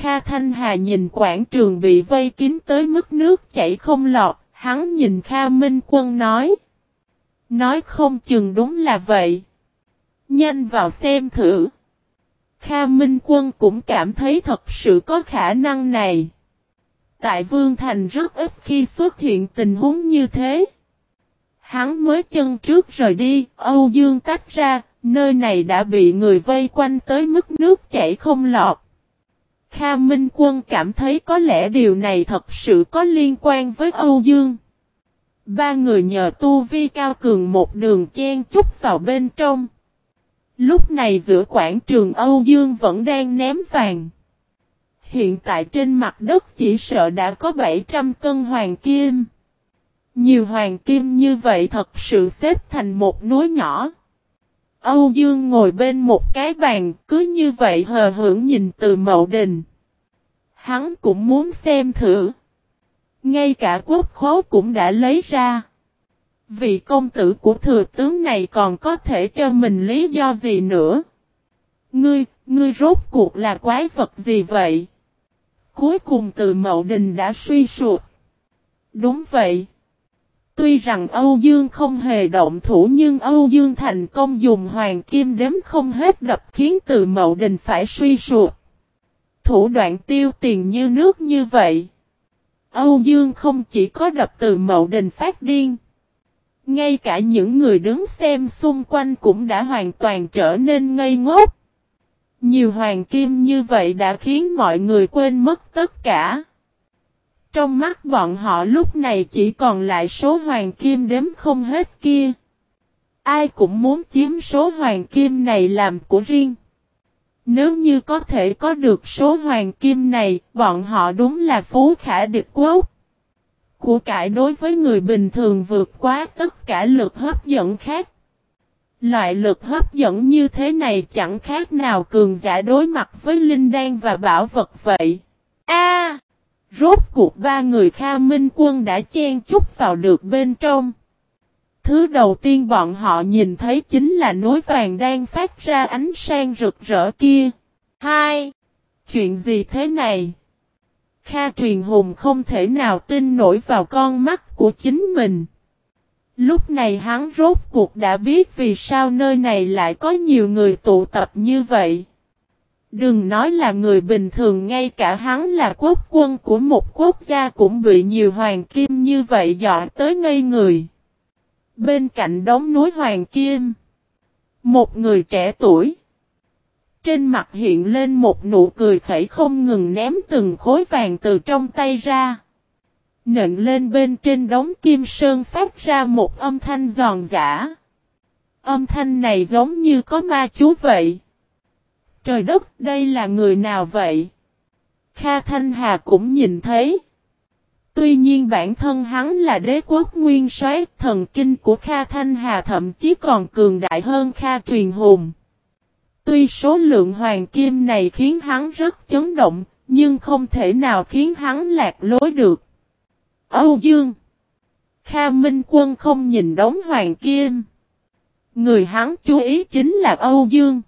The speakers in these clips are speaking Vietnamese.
Kha Thanh Hà nhìn quảng trường bị vây kín tới mức nước chảy không lọt, hắn nhìn Kha Minh Quân nói. Nói không chừng đúng là vậy. Nhanh vào xem thử. Kha Minh Quân cũng cảm thấy thật sự có khả năng này. Tại Vương Thành rất ít khi xuất hiện tình huống như thế. Hắn mới chân trước rời đi, Âu Dương tách ra, nơi này đã bị người vây quanh tới mức nước chảy không lọt. Kha Minh Quân cảm thấy có lẽ điều này thật sự có liên quan với Âu Dương. Ba người nhờ tu vi cao cường một đường chen chút vào bên trong. Lúc này giữa quảng trường Âu Dương vẫn đang ném vàng. Hiện tại trên mặt đất chỉ sợ đã có 700 cân hoàng kim. Nhiều hoàng kim như vậy thật sự xếp thành một núi nhỏ. Âu Dương ngồi bên một cái bàn, cứ như vậy hờ hưởng nhìn từ mậu đình. Hắn cũng muốn xem thử. Ngay cả quốc khố cũng đã lấy ra. Vị công tử của thừa tướng này còn có thể cho mình lý do gì nữa? Ngươi, ngươi rốt cuộc là quái vật gì vậy? Cuối cùng từ mậu đình đã suy sụp. Đúng vậy. Tuy rằng Âu Dương không hề động thủ nhưng Âu Dương thành công dùng hoàng kim đếm không hết đập khiến từ mậu đình phải suy sụp. Thủ đoạn tiêu tiền như nước như vậy. Âu Dương không chỉ có đập từ mậu đình phát điên. Ngay cả những người đứng xem xung quanh cũng đã hoàn toàn trở nên ngây ngốc. Nhiều hoàng kim như vậy đã khiến mọi người quên mất tất cả. Trong mắt bọn họ lúc này chỉ còn lại số hoàng kim đếm không hết kia. Ai cũng muốn chiếm số hoàng kim này làm của riêng. Nếu như có thể có được số hoàng kim này, bọn họ đúng là phú khả địch quốc. Của cải đối với người bình thường vượt quá tất cả lực hấp dẫn khác. Loại lực hấp dẫn như thế này chẳng khác nào cường giả đối mặt với linh đan và bảo vật vậy. A! Rốt cuộc ba người Kha Minh Quân đã chen chút vào được bên trong. Thứ đầu tiên bọn họ nhìn thấy chính là núi vàng đang phát ra ánh sang rực rỡ kia. Hai! Chuyện gì thế này? Kha truyền hùng không thể nào tin nổi vào con mắt của chính mình. Lúc này hắn rốt cuộc đã biết vì sao nơi này lại có nhiều người tụ tập như vậy. Đừng nói là người bình thường, ngay cả hắn là quốc quân của một quốc gia cũng bị nhiều hoàng kim như vậy dọa tới ngây người. Bên cạnh đống núi hoàng kim. Một người trẻ tuổi. Trên mặt hiện lên một nụ cười khẩy không ngừng ném từng khối vàng từ trong tay ra. Nện lên bên trên đống kim sơn phát ra một âm thanh giòn giả. Âm thanh này giống như có ma chú vậy. Trời đất, đây là người nào vậy? Kha Thanh Hà cũng nhìn thấy. Tuy nhiên bản thân hắn là đế quốc nguyên soái, thần kinh của Kha Thanh Hà thậm chí còn cường đại hơn Kha Truyền Hùng. Tuy số lượng hoàng kim này khiến hắn rất chấn động, nhưng không thể nào khiến hắn lạc lối được. Âu Dương Kha Minh Quân không nhìn đống hoàng kim. Người hắn chú ý chính là Âu Dương.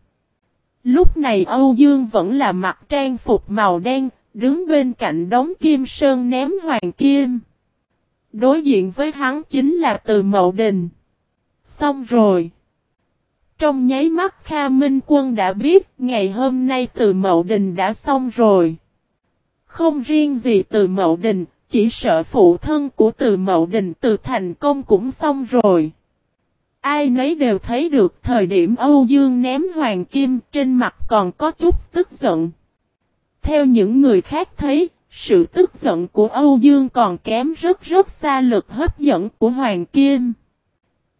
Lúc này Âu Dương vẫn là mặc trang phục màu đen, đứng bên cạnh đống kim sơn ném hoàng kim. Đối diện với hắn chính là từ mậu đình. Xong rồi. Trong nháy mắt Kha Minh Quân đã biết ngày hôm nay từ Mậu Đình đã xong rồi. Không riêng gì từ Mậu Đình, chỉ sợ phụ thân của từ Mậu Đình từ thành công cũng xong rồi. Ai nấy đều thấy được thời điểm Âu Dương ném hoàng kim trên mặt còn có chút tức giận. Theo những người khác thấy, sự tức giận của Âu Dương còn kém rất rất xa lực hấp dẫn của hoàng kim.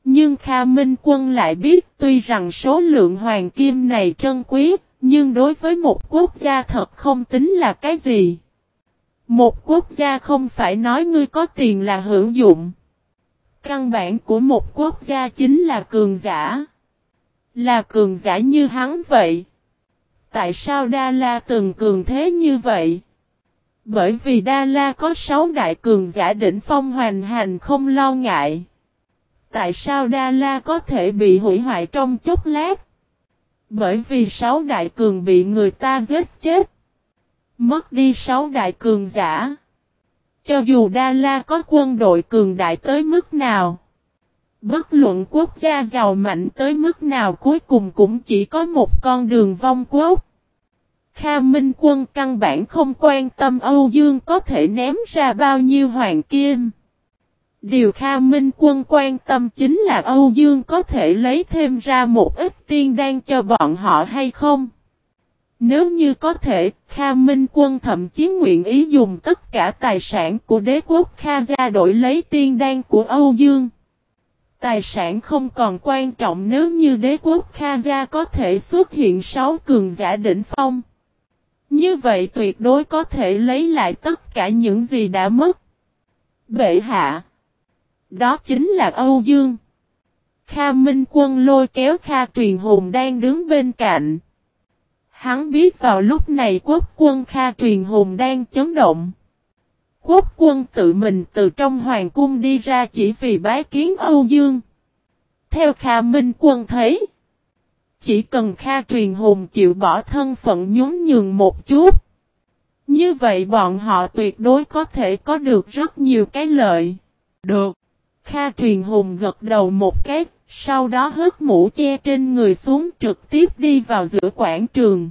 Nhưng Kha Minh Quân lại biết tuy rằng số lượng hoàng kim này trân quý, nhưng đối với một quốc gia thật không tính là cái gì. Một quốc gia không phải nói ngươi có tiền là hữu dụng. Căn bản của một quốc gia chính là cường giả. Là cường giả như hắn vậy. Tại sao Đa La từng cường thế như vậy? Bởi vì Đa La có sáu đại cường giả đỉnh phong hoàn hành không lo ngại. Tại sao Đa La có thể bị hủy hoại trong chốc lát? Bởi vì sáu đại cường bị người ta giết chết. Mất đi sáu đại cường giả. Cho dù Đa La có quân đội cường đại tới mức nào. Bất luận quốc gia giàu mạnh tới mức nào cuối cùng cũng chỉ có một con đường vong quốc. Kha Minh Quân căn bản không quan tâm Âu Dương có thể ném ra bao nhiêu hoàng kim. Điều Kha Minh Quân quan tâm chính là Âu Dương có thể lấy thêm ra một ít tiên đan cho bọn họ hay không. Nếu như có thể, Kha Minh Quân thậm chí nguyện ý dùng tất cả tài sản của đế quốc Kha gia đổi lấy tiên đan của Âu Dương. Tài sản không còn quan trọng nếu như đế quốc Kha gia có thể xuất hiện sáu cường giả đỉnh phong. Như vậy tuyệt đối có thể lấy lại tất cả những gì đã mất. Bệ hạ. Đó chính là Âu Dương. Kha Minh Quân lôi kéo Kha Truyền Hùng đang đứng bên cạnh. Hắn biết vào lúc này quốc quân Kha Truyền Hùng đang chấn động. Quốc quân tự mình từ trong hoàng cung đi ra chỉ vì bái kiến Âu Dương. Theo Kha Minh Quân thấy. Chỉ cần Kha Truyền Hùng chịu bỏ thân phận nhún nhường một chút. Như vậy bọn họ tuyệt đối có thể có được rất nhiều cái lợi. Được. Kha Truyền Hùng gật đầu một cái, sau đó hớt mũ che trên người xuống trực tiếp đi vào giữa quảng trường.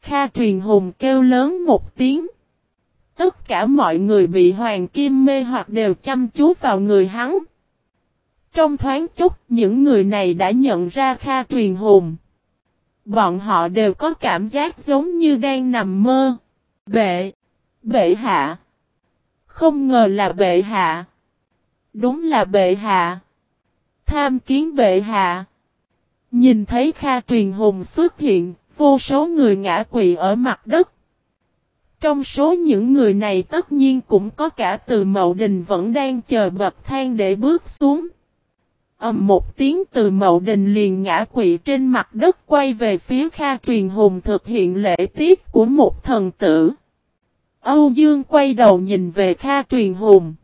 Kha Truyền Hùng kêu lớn một tiếng. Tất cả mọi người bị hoàng kim mê hoặc đều chăm chú vào người hắn. Trong thoáng chốc, những người này đã nhận ra Kha Truyền Hùng. Bọn họ đều có cảm giác giống như đang nằm mơ. Bệ! Bệ hạ! Không ngờ là bệ hạ! Đúng là bệ hạ! Tham kiến bệ hạ! Nhìn thấy Kha Truyền Hùng xuất hiện, vô số người ngã quỵ ở mặt đất. Trong số những người này tất nhiên cũng có cả từ mậu đình vẫn đang chờ bậc thang để bước xuống ầm một tiếng từ mậu đình liền ngã quỵ trên mặt đất quay về phía Kha truyền hùng thực hiện lễ tiết của một thần tử. Âu Dương quay đầu nhìn về Kha truyền hùng.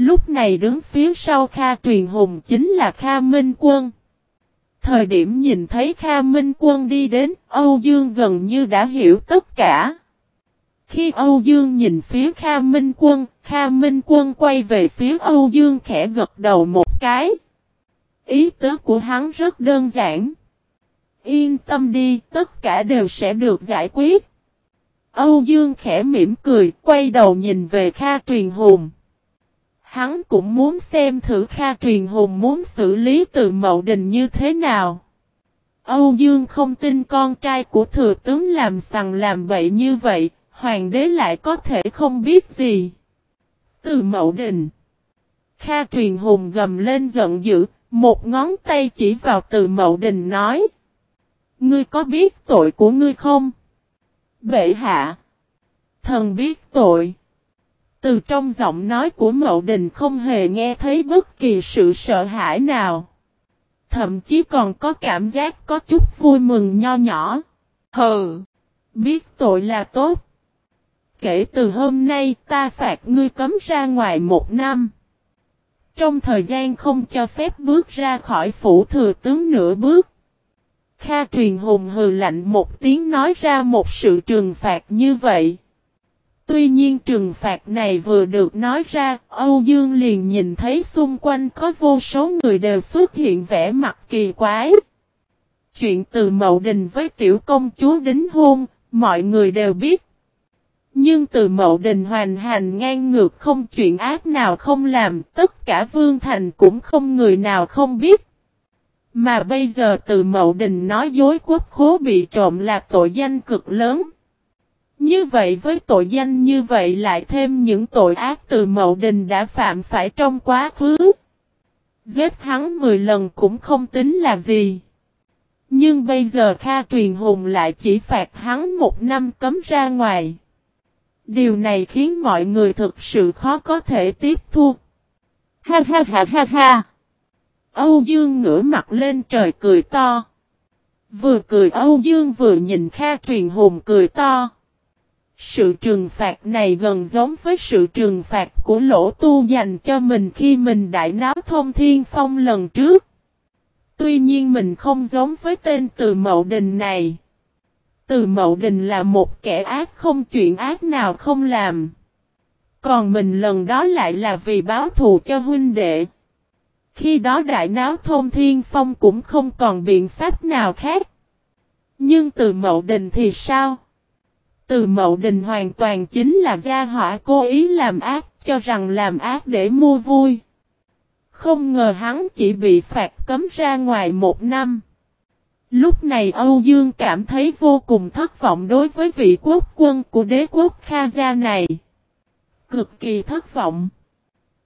Lúc này đứng phía sau Kha truyền hùng chính là Kha Minh Quân. Thời điểm nhìn thấy Kha Minh Quân đi đến, Âu Dương gần như đã hiểu tất cả. Khi Âu Dương nhìn phía Kha Minh Quân, Kha Minh Quân quay về phía Âu Dương khẽ gật đầu một cái. Ý tứ của hắn rất đơn giản. Yên tâm đi, tất cả đều sẽ được giải quyết. Âu Dương khẽ mỉm cười, quay đầu nhìn về Kha Truyền Hùng. Hắn cũng muốn xem thử Kha Truyền Hùng muốn xử lý từ mậu đình như thế nào. Âu Dương không tin con trai của thừa tướng làm sằng làm bậy như vậy, hoàng đế lại có thể không biết gì. Từ mậu đình. Kha Truyền Hùng gầm lên giận dữ, một ngón tay chỉ vào từ mậu đình nói. Ngươi có biết tội của ngươi không? Bệ hạ. Thần biết tội. Từ trong giọng nói của mậu đình không hề nghe thấy bất kỳ sự sợ hãi nào. Thậm chí còn có cảm giác có chút vui mừng nho nhỏ. Hừ. Biết tội là tốt. Kể từ hôm nay ta phạt ngươi cấm ra ngoài một năm. Trong thời gian không cho phép bước ra khỏi phủ thừa tướng nửa bước. Kha truyền hùng hừ lạnh một tiếng nói ra một sự trừng phạt như vậy. Tuy nhiên trừng phạt này vừa được nói ra, Âu Dương liền nhìn thấy xung quanh có vô số người đều xuất hiện vẻ mặt kỳ quái. Chuyện từ Mậu Đình với tiểu công chúa đính hôn, mọi người đều biết. Nhưng từ mậu đình hoàn hành ngang ngược không chuyện ác nào không làm, tất cả vương thành cũng không người nào không biết. Mà bây giờ từ mậu đình nói dối quốc khố bị trộm là tội danh cực lớn. Như vậy với tội danh như vậy lại thêm những tội ác từ mậu đình đã phạm phải trong quá khứ. Giết hắn 10 lần cũng không tính là gì. Nhưng bây giờ Kha Truyền Hùng lại chỉ phạt hắn một năm cấm ra ngoài. Điều này khiến mọi người thực sự khó có thể tiếp thu. Ha ha ha ha ha. Âu Dương ngửa mặt lên trời cười to. Vừa cười Âu Dương vừa nhìn Kha Truyền Hùng cười to. Sự trừng phạt này gần giống với sự trừng phạt của lỗ tu dành cho mình khi mình đại náo thông thiên phong lần trước. Tuy nhiên mình không giống với tên từ mậu đình này. Từ Mậu Đình là một kẻ ác không chuyện ác nào không làm. Còn mình lần đó lại là vì báo thù cho huynh đệ. Khi đó đại náo thông thiên phong cũng không còn biện pháp nào khác. Nhưng từ Mậu Đình thì sao? Từ Mậu Đình hoàn toàn chính là gia hỏa cố ý làm ác, cho rằng làm ác để mua vui. Không ngờ hắn chỉ bị phạt cấm ra ngoài một năm. Lúc này Âu Dương cảm thấy vô cùng thất vọng đối với vị quốc quân của đế quốc Kha Gia này. Cực kỳ thất vọng.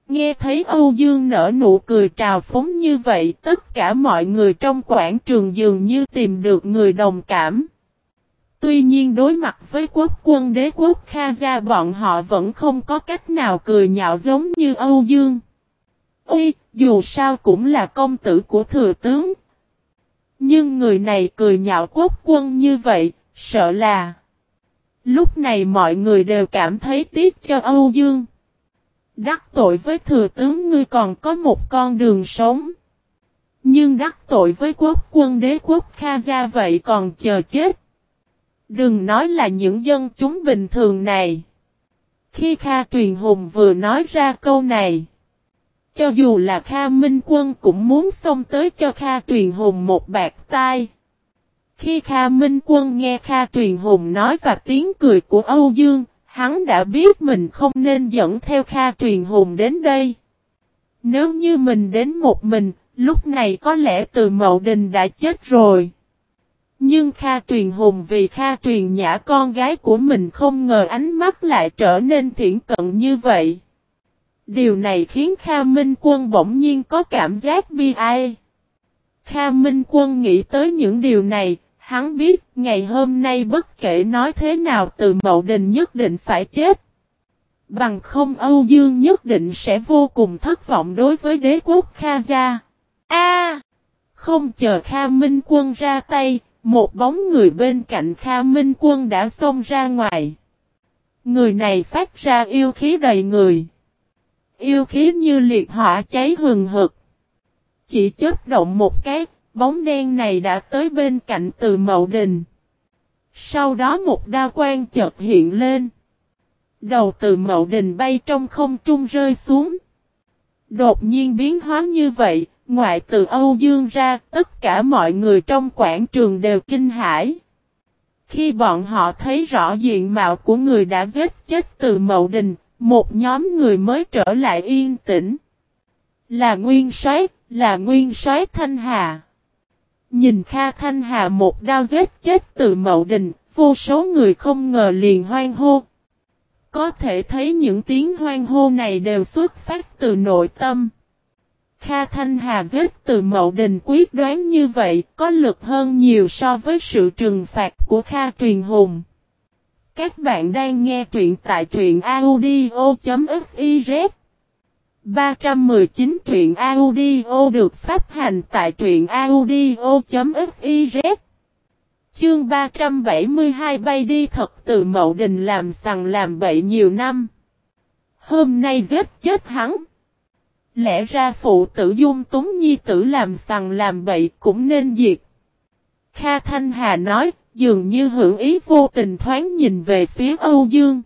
Nghe thấy Âu Dương nở nụ cười trào phúng như vậy, tất cả mọi người trong quảng trường dường như tìm được người đồng cảm. Tuy nhiên đối mặt với quốc quân đế quốc Kha Gia bọn họ vẫn không có cách nào cười nhạo giống như Âu Dương. Ui, dù sao cũng là công tử của thừa tướng. Nhưng người này cười nhạo quốc quân như vậy, sợ là... Lúc này mọi người đều cảm thấy tiếc cho Âu Dương. Đắc tội với thừa tướng ngươi còn có một con đường sống. Nhưng đắc tội với quốc quân đế quốc Kha Gia vậy còn chờ chết. Đừng nói là những dân chúng bình thường này. Khi Kha Tuyền Hùng vừa nói ra câu này. Cho dù là Kha Minh Quân cũng muốn xông tới cho Kha Tuyền Hùng một bạc tai. Khi Kha Minh Quân nghe Kha Tuyền Hùng nói và tiếng cười của Âu Dương, hắn đã biết mình không nên dẫn theo Kha Tuyền Hùng đến đây. Nếu như mình đến một mình, lúc này có lẽ từ Mậu Đình đã chết rồi. Nhưng Kha Truyền Hùng vì Kha Truyền Nhã con gái của mình không ngờ ánh mắt lại trở nên thiện cận như vậy. Điều này khiến Kha Minh Quân bỗng nhiên có cảm giác bi ai. Kha Minh Quân nghĩ tới những điều này, hắn biết ngày hôm nay bất kể nói thế nào từ Mậu Đình nhất định phải chết. Bằng không Âu Dương nhất định sẽ vô cùng thất vọng đối với đế quốc Kha Gia. A! không chờ Kha Minh Quân ra tay, một bóng người bên cạnh Kha Minh Quân đã xông ra ngoài. Người này phát ra yêu khí đầy người. Yêu khí như liệt hỏa cháy hừng hực. Chỉ chớp động một cái, bóng đen này đã tới bên cạnh từ mậu đình. Sau đó một đa quan chợt hiện lên. Đầu từ mậu đình bay trong không trung rơi xuống. Đột nhiên biến hóa như vậy, ngoại từ Âu Dương ra, tất cả mọi người trong quảng trường đều kinh hãi. Khi bọn họ thấy rõ diện mạo của người đã giết chết từ mậu đình, một nhóm người mới trở lại yên tĩnh. Là nguyên soái, là nguyên soái Thanh Hà. Nhìn Kha Thanh Hà một đao giết chết từ mậu đình, vô số người không ngờ liền hoang hô. Có thể thấy những tiếng hoang hô này đều xuất phát từ nội tâm. Kha Thanh Hà giết từ mậu đình quyết đoán như vậy có lực hơn nhiều so với sự trừng phạt của Kha Truyền Hùng. Các bạn đang nghe truyện tại truyện audio.fiz 319 truyện audio được phát hành tại truyện audio.fiz Chương 372 bay đi thật từ mậu đình làm sằng làm bậy nhiều năm. Hôm nay giết chết hắn. Lẽ ra phụ tử dung túng nhi tử làm sằng làm bậy cũng nên diệt. Kha Thanh Hà nói, dường như hưởng ý vô tình thoáng nhìn về phía Âu Dương.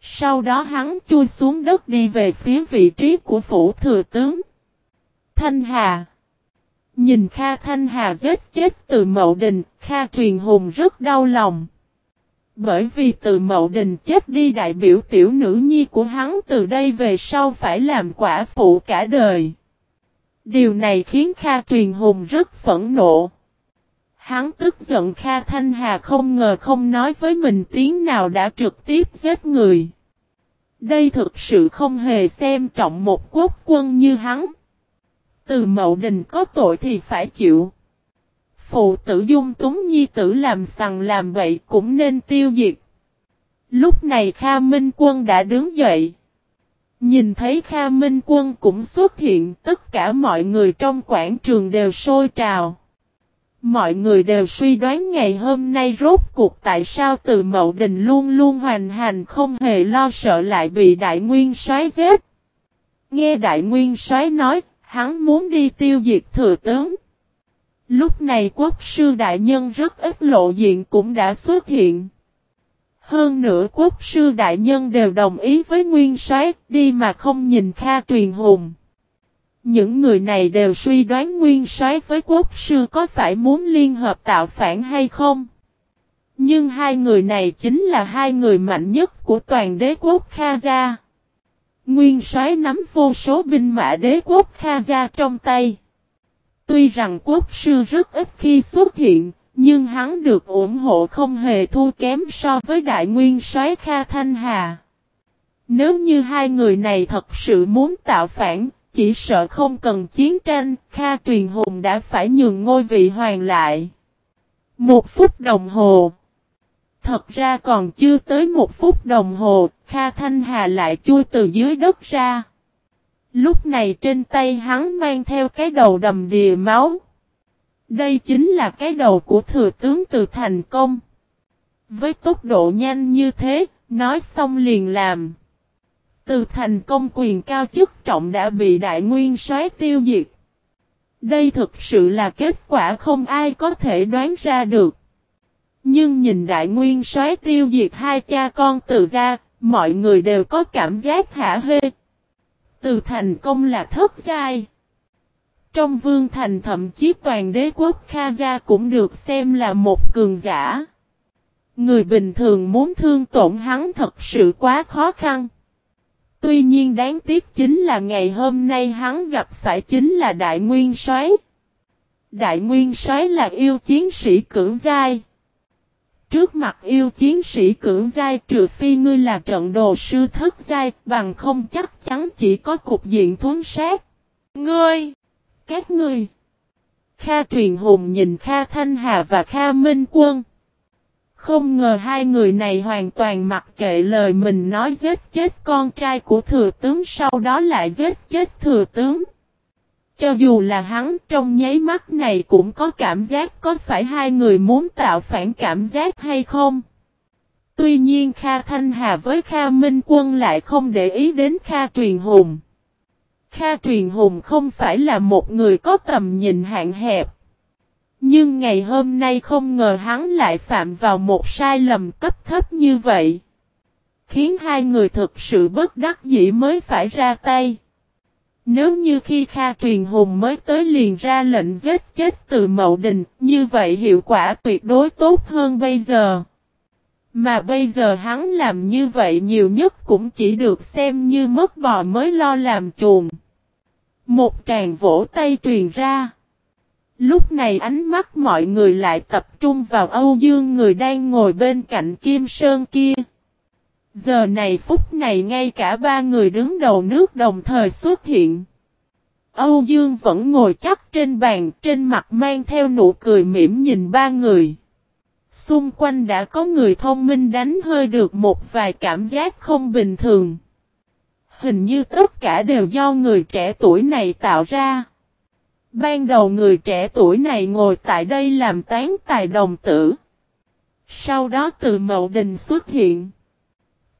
Sau đó hắn chui xuống đất đi về phía vị trí của phủ thừa tướng. Thanh Hà Nhìn Kha Thanh Hà giết chết từ Mậu Đình, Kha Truyền Hùng rất đau lòng. Bởi vì từ Mậu Đình chết đi đại biểu tiểu nữ nhi của hắn từ đây về sau phải làm quả phụ cả đời. Điều này khiến Kha Truyền Hùng rất phẫn nộ. Hắn tức giận Kha Thanh Hà không ngờ không nói với mình tiếng nào đã trực tiếp giết người. Đây thực sự không hề xem trọng một quốc quân như hắn. Từ mậu đình có tội thì phải chịu. Phụ tử dung túng nhi tử làm sằng làm vậy cũng nên tiêu diệt. Lúc này Kha Minh Quân đã đứng dậy. Nhìn thấy Kha Minh Quân cũng xuất hiện tất cả mọi người trong quảng trường đều sôi trào. Mọi người đều suy đoán ngày hôm nay rốt cuộc tại sao từ mậu đình luôn luôn hoành hành không hề lo sợ lại bị đại nguyên soái giết. Nghe đại nguyên soái nói, hắn muốn đi tiêu diệt thừa tướng. Lúc này quốc sư đại nhân rất ít lộ diện cũng đã xuất hiện. Hơn nữa quốc sư đại nhân đều đồng ý với nguyên soái, đi mà không nhìn Kha truyền hùng. Những người này đều suy đoán nguyên soái với quốc sư có phải muốn liên hợp tạo phản hay không. Nhưng hai người này chính là hai người mạnh nhất của toàn đế quốc Kha Gia. Nguyên soái nắm vô số binh mã đế quốc Kha Gia trong tay. Tuy rằng quốc sư rất ít khi xuất hiện, nhưng hắn được ủng hộ không hề thua kém so với đại nguyên soái Kha Thanh Hà. Nếu như hai người này thật sự muốn tạo phản, chỉ sợ không cần chiến tranh, Kha Truyền Hùng đã phải nhường ngôi vị hoàng lại. Một phút đồng hồ. Thật ra còn chưa tới một phút đồng hồ, Kha Thanh Hà lại chui từ dưới đất ra. Lúc này trên tay hắn mang theo cái đầu đầm đìa máu. Đây chính là cái đầu của thừa tướng từ thành công. Với tốc độ nhanh như thế, nói xong liền làm. Từ thành công quyền cao chức trọng đã bị đại nguyên soái tiêu diệt. Đây thực sự là kết quả không ai có thể đoán ra được. Nhưng nhìn đại nguyên soái tiêu diệt hai cha con từ ra, mọi người đều có cảm giác hả hê. Từ thành công là thất giai. Trong vương thành thậm chí toàn đế quốc Kha Gia cũng được xem là một cường giả. Người bình thường muốn thương tổn hắn thật sự quá khó khăn. Tuy nhiên đáng tiếc chính là ngày hôm nay hắn gặp phải chính là Đại Nguyên Soái. Đại Nguyên Soái là yêu chiến sĩ cưỡng giai. Trước mặt yêu chiến sĩ cưỡng giai trừ phi ngươi là trận đồ sư thất giai, bằng không chắc chắn chỉ có cục diện thuấn sát. Ngươi! Các ngươi! Kha truyền hùng nhìn Kha Thanh Hà và Kha Minh Quân. Không ngờ hai người này hoàn toàn mặc kệ lời mình nói giết chết con trai của thừa tướng, sau đó lại giết chết thừa tướng. Cho dù là hắn, trong nháy mắt này cũng có cảm giác có phải hai người muốn tạo phản cảm giác hay không. Tuy nhiên Kha Thanh Hà với Kha Minh Quân lại không để ý đến Kha Truyền Hùng. Kha Truyền Hùng không phải là một người có tầm nhìn hạn hẹp. Nhưng ngày hôm nay không ngờ hắn lại phạm vào một sai lầm cấp thấp như vậy. Khiến hai người thực sự bất đắc dĩ mới phải ra tay. Nếu như khi Kha Truyền Hùng mới tới liền ra lệnh giết chết từ mậu đình, như vậy hiệu quả tuyệt đối tốt hơn bây giờ. Mà bây giờ hắn làm như vậy nhiều nhất cũng chỉ được xem như mất bò mới lo làm chuồng. Một tràng vỗ tay truyền ra. Lúc này ánh mắt mọi người lại tập trung vào Âu Dương người đang ngồi bên cạnh Kim Sơn kia. Giờ này phút này ngay cả ba người đứng đầu nước đồng thời xuất hiện. Âu Dương vẫn ngồi chắc trên bàn, trên mặt mang theo nụ cười mỉm nhìn ba người. Xung quanh đã có người thông minh đánh hơi được một vài cảm giác không bình thường. Hình như tất cả đều do người trẻ tuổi này tạo ra. Ban đầu người trẻ tuổi này ngồi tại đây làm tán tài đồng tử. Sau đó từ mậu đình xuất hiện.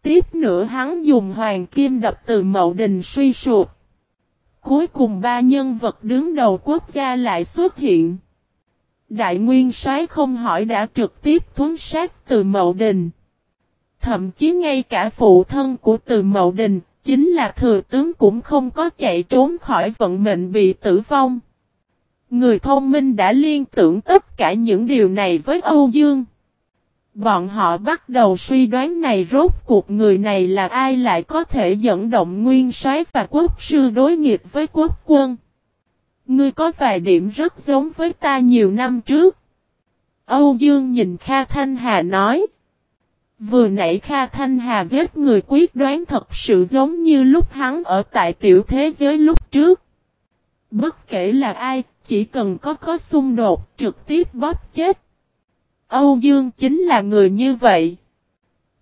Tiếp nữa hắn dùng hoàng kim đập từ mậu đình suy sụp. Cuối cùng ba nhân vật đứng đầu quốc gia lại xuất hiện. Đại nguyên soái không hỏi đã trực tiếp thuấn sát từ mậu đình. Thậm chí ngay cả phụ thân của từ mậu đình, chính là thừa tướng cũng không có chạy trốn khỏi vận mệnh bị tử vong. Người thông minh đã liên tưởng tất cả những điều này với Âu Dương. Bọn họ bắt đầu suy đoán này rốt cuộc người này là ai lại có thể dẫn động nguyên soái và quốc sư đối nghịch với quốc quân. Ngươi có vài điểm rất giống với ta nhiều năm trước. Âu Dương nhìn Kha Thanh Hà nói. Vừa nãy Kha Thanh Hà giết người quyết đoán thật sự giống như lúc hắn ở tại tiểu thế giới lúc trước. Bất kể là ai, chỉ cần có có xung đột trực tiếp bóp chết. Âu Dương chính là người như vậy.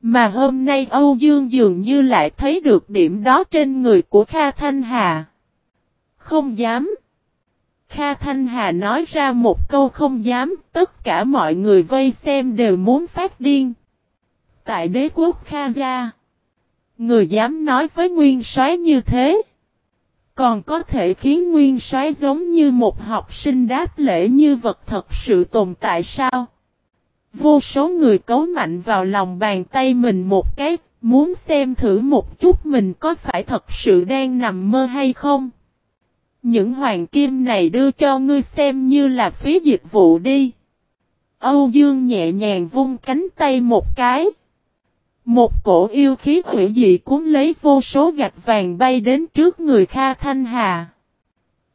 Mà hôm nay Âu Dương dường như lại thấy được điểm đó trên người của Kha Thanh Hà. Không dám. Kha Thanh Hà nói ra một câu không dám, tất cả mọi người vây xem đều muốn phát điên. Tại đế quốc Kha Gia, người dám nói với nguyên soái như thế. Còn có thể khiến nguyên soái giống như một học sinh đáp lễ như vật thật sự tồn tại sao? Vô số người cấu mạnh vào lòng bàn tay mình một cái, muốn xem thử một chút mình có phải thật sự đang nằm mơ hay không. Những hoàng kim này đưa cho ngươi xem như là phí dịch vụ đi. Âu Dương nhẹ nhàng vung cánh tay một cái. Một cổ yêu khí hủy dị cuốn lấy vô số gạch vàng bay đến trước người Kha Thanh Hà.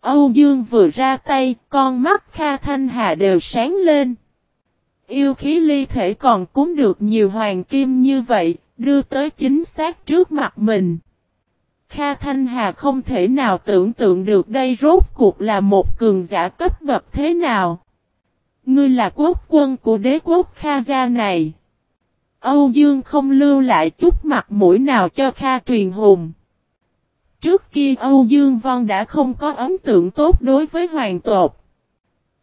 Âu Dương vừa ra tay, con mắt Kha Thanh Hà đều sáng lên. Yêu khí ly thể còn cúng được nhiều hoàng kim như vậy, đưa tới chính xác trước mặt mình. Kha Thanh Hà không thể nào tưởng tượng được đây rốt cuộc là một cường giả cấp bậc thế nào. Ngươi là quốc quân của đế quốc Kha gia này. Âu Dương không lưu lại chút mặt mũi nào cho Kha truyền hùng. Trước kia Âu Dương Văn đã không có ấn tượng tốt đối với hoàng tộc.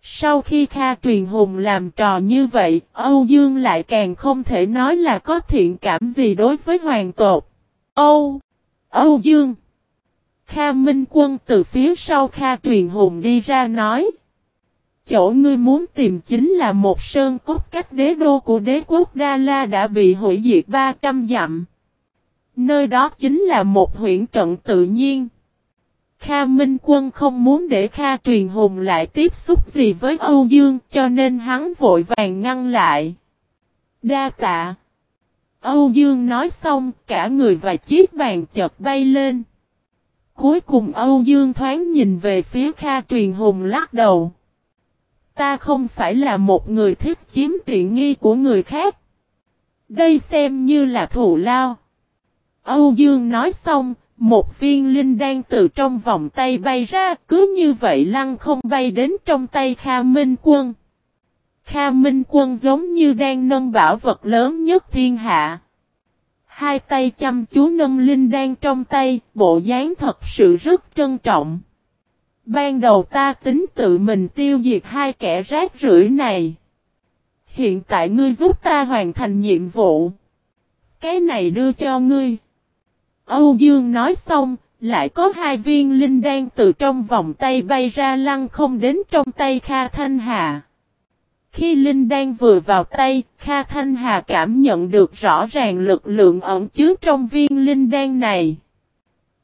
Sau khi Kha truyền hùng làm trò như vậy, Âu Dương lại càng không thể nói là có thiện cảm gì đối với hoàng tộc. Âu! Âu Dương! Kha Minh Quân từ phía sau Kha truyền hùng đi ra nói. Chỗ ngươi muốn tìm chính là một sơn cốt cách đế đô của đế quốc Đa La đã bị hủy diệt 300 dặm. Nơi đó chính là một huyện trận tự nhiên. Kha Minh Quân không muốn để Kha Truyền Hùng lại tiếp xúc gì với Âu Dương cho nên hắn vội vàng ngăn lại. Đa tạ. Âu Dương nói xong cả người và chiếc bàn chợt bay lên. Cuối cùng Âu Dương thoáng nhìn về phía Kha Truyền Hùng lắc đầu. Ta không phải là một người thích chiếm tiện nghi của người khác. Đây xem như là thù lao. Âu Dương nói xong, một viên linh đang từ trong vòng tay bay ra, cứ như vậy lăng không bay đến trong tay Kha Minh Quân. Kha Minh Quân giống như đang nâng bảo vật lớn nhất thiên hạ. Hai tay chăm chú nâng linh đang trong tay, bộ dáng thật sự rất trân trọng. Ban đầu ta tính tự mình tiêu diệt hai kẻ rác rưởi này. Hiện tại ngươi giúp ta hoàn thành nhiệm vụ. Cái này đưa cho ngươi. Âu Dương nói xong, lại có hai viên linh đan từ trong vòng tay bay ra lăng không đến trong tay Kha Thanh Hà. Khi linh đan vừa vào tay, Kha Thanh Hà cảm nhận được rõ ràng lực lượng ẩn chứa trong viên linh đan này.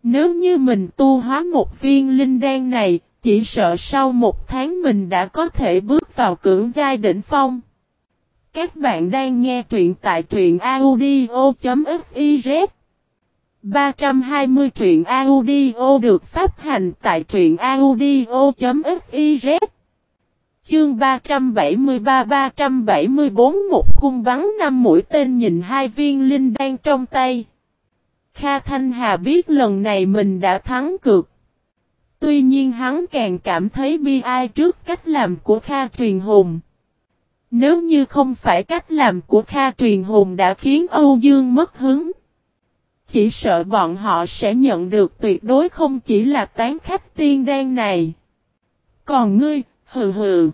Nếu như mình tu hóa một viên linh đan này, chỉ sợ sau một tháng mình đã có thể bước vào cưỡng giai đỉnh phong. Các bạn đang nghe truyện tại truyện audio.fif 320 truyện audio được phát hành tại truyện audio.fiz Chương 373-374 một cung bắn năm, mũi tên nhìn hai viên linh đan trong tay. Kha Thanh Hà biết lần này mình đã thắng cược. Tuy nhiên hắn càng cảm thấy bi ai trước cách làm của Kha Truyền Hùng. Nếu như không phải cách làm của Kha Truyền Hùng đã khiến Âu Dương mất hứng. Chỉ sợ bọn họ sẽ nhận được tuyệt đối không chỉ là tán khách tiên đen này. Còn ngươi, hừ hừ.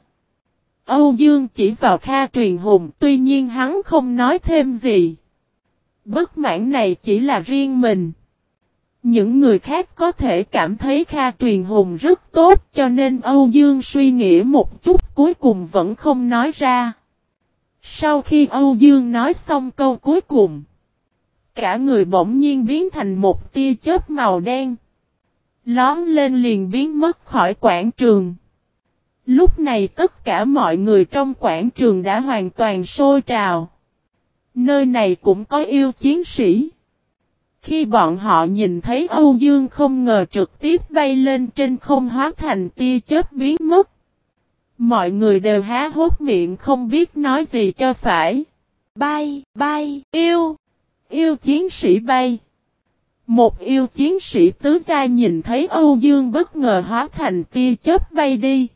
Âu Dương chỉ vào Kha Truyền Hùng tuy nhiên hắn không nói thêm gì. Bất mãn này chỉ là riêng mình. Những người khác có thể cảm thấy Kha Truyền Hùng rất tốt cho nên Âu Dương suy nghĩ một chút cuối cùng vẫn không nói ra. Sau khi Âu Dương nói xong câu cuối cùng, cả người bỗng nhiên biến thành một tia chớp màu đen. Lón lên liền biến mất khỏi quảng trường. Lúc này tất cả mọi người trong quảng trường đã hoàn toàn sôi trào. Nơi này cũng có yêu chiến sĩ. Khi bọn họ nhìn thấy Âu Dương không ngờ trực tiếp bay lên trên không hóa thành tia chớp biến mất. Mọi người đều há hốt miệng không biết nói gì cho phải. Bay, bay, yêu, yêu chiến sĩ bay. Một yêu chiến sĩ tứ gia nhìn thấy Âu Dương bất ngờ hóa thành tia chớp bay đi.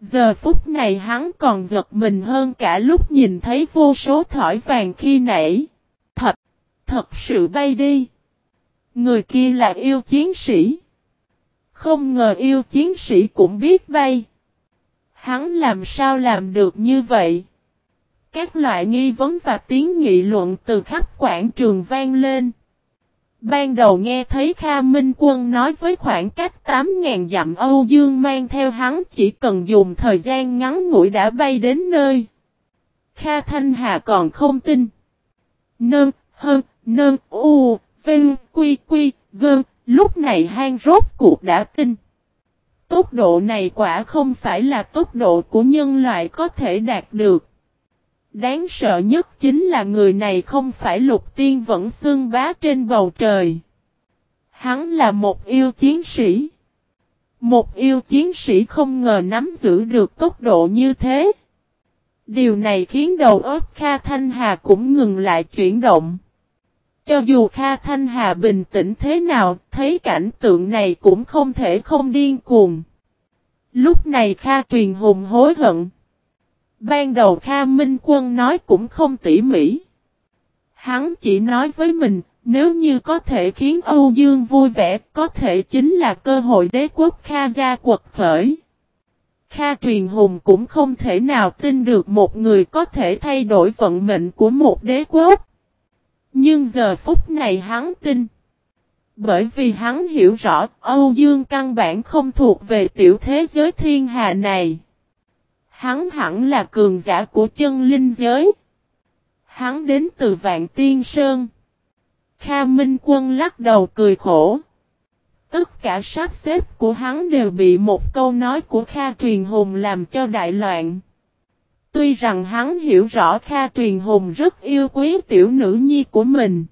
Giờ phút này hắn còn giật mình hơn cả lúc nhìn thấy vô số thỏi vàng khi nãy. Thật, thật sự bay đi. Người kia là yêu chiến sĩ. Không ngờ yêu chiến sĩ cũng biết bay. Hắn làm sao làm được như vậy? Các loại nghi vấn và tiếng nghị luận từ khắp quảng trường vang lên. Ban đầu nghe thấy Kha Minh Quân nói với khoảng cách 8.000 dặm Âu Dương mang theo hắn chỉ cần dùng thời gian ngắn ngủi đã bay đến nơi. Kha Thanh Hà còn không tin. Nơn, hơn, nơn, u, vinh, quy, quy, gơn, lúc này hang rốt cuộc đã tin. Tốc độ này quả không phải là tốc độ của nhân loại có thể đạt được. Đáng sợ nhất chính là người này không phải lục tiên vẫn xương bá trên bầu trời. Hắn là một yêu chiến sĩ. Một yêu chiến sĩ không ngờ nắm giữ được tốc độ như thế. Điều này khiến đầu óc Kha Thanh Hà cũng ngừng lại chuyển động. Cho dù Kha Thanh Hà bình tĩnh thế nào, thấy cảnh tượng này cũng không thể không điên cuồng. Lúc này Kha Tuyền Hùng hối hận. Ban đầu Kha Minh Quân nói cũng không tỉ mỉ. Hắn chỉ nói với mình, nếu như có thể khiến Âu Dương vui vẻ, có thể chính là cơ hội đế quốc Kha gia quật khởi. Kha Truyền Hùng cũng không thể nào tin được một người có thể thay đổi vận mệnh của một đế quốc. Nhưng giờ phút này hắn tin. Bởi vì hắn hiểu rõ Âu Dương căn bản không thuộc về tiểu thế giới thiên hà này. Hắn hẳn là cường giả của chân linh giới. Hắn đến từ Vạn Tiên Sơn. Kha Minh Quân lắc đầu cười khổ. Tất cả sắp xếp của hắn đều bị một câu nói của Kha Truyền Hùng làm cho đại loạn. Tuy rằng hắn hiểu rõ Kha Truyền Hùng rất yêu quý tiểu nữ nhi của mình.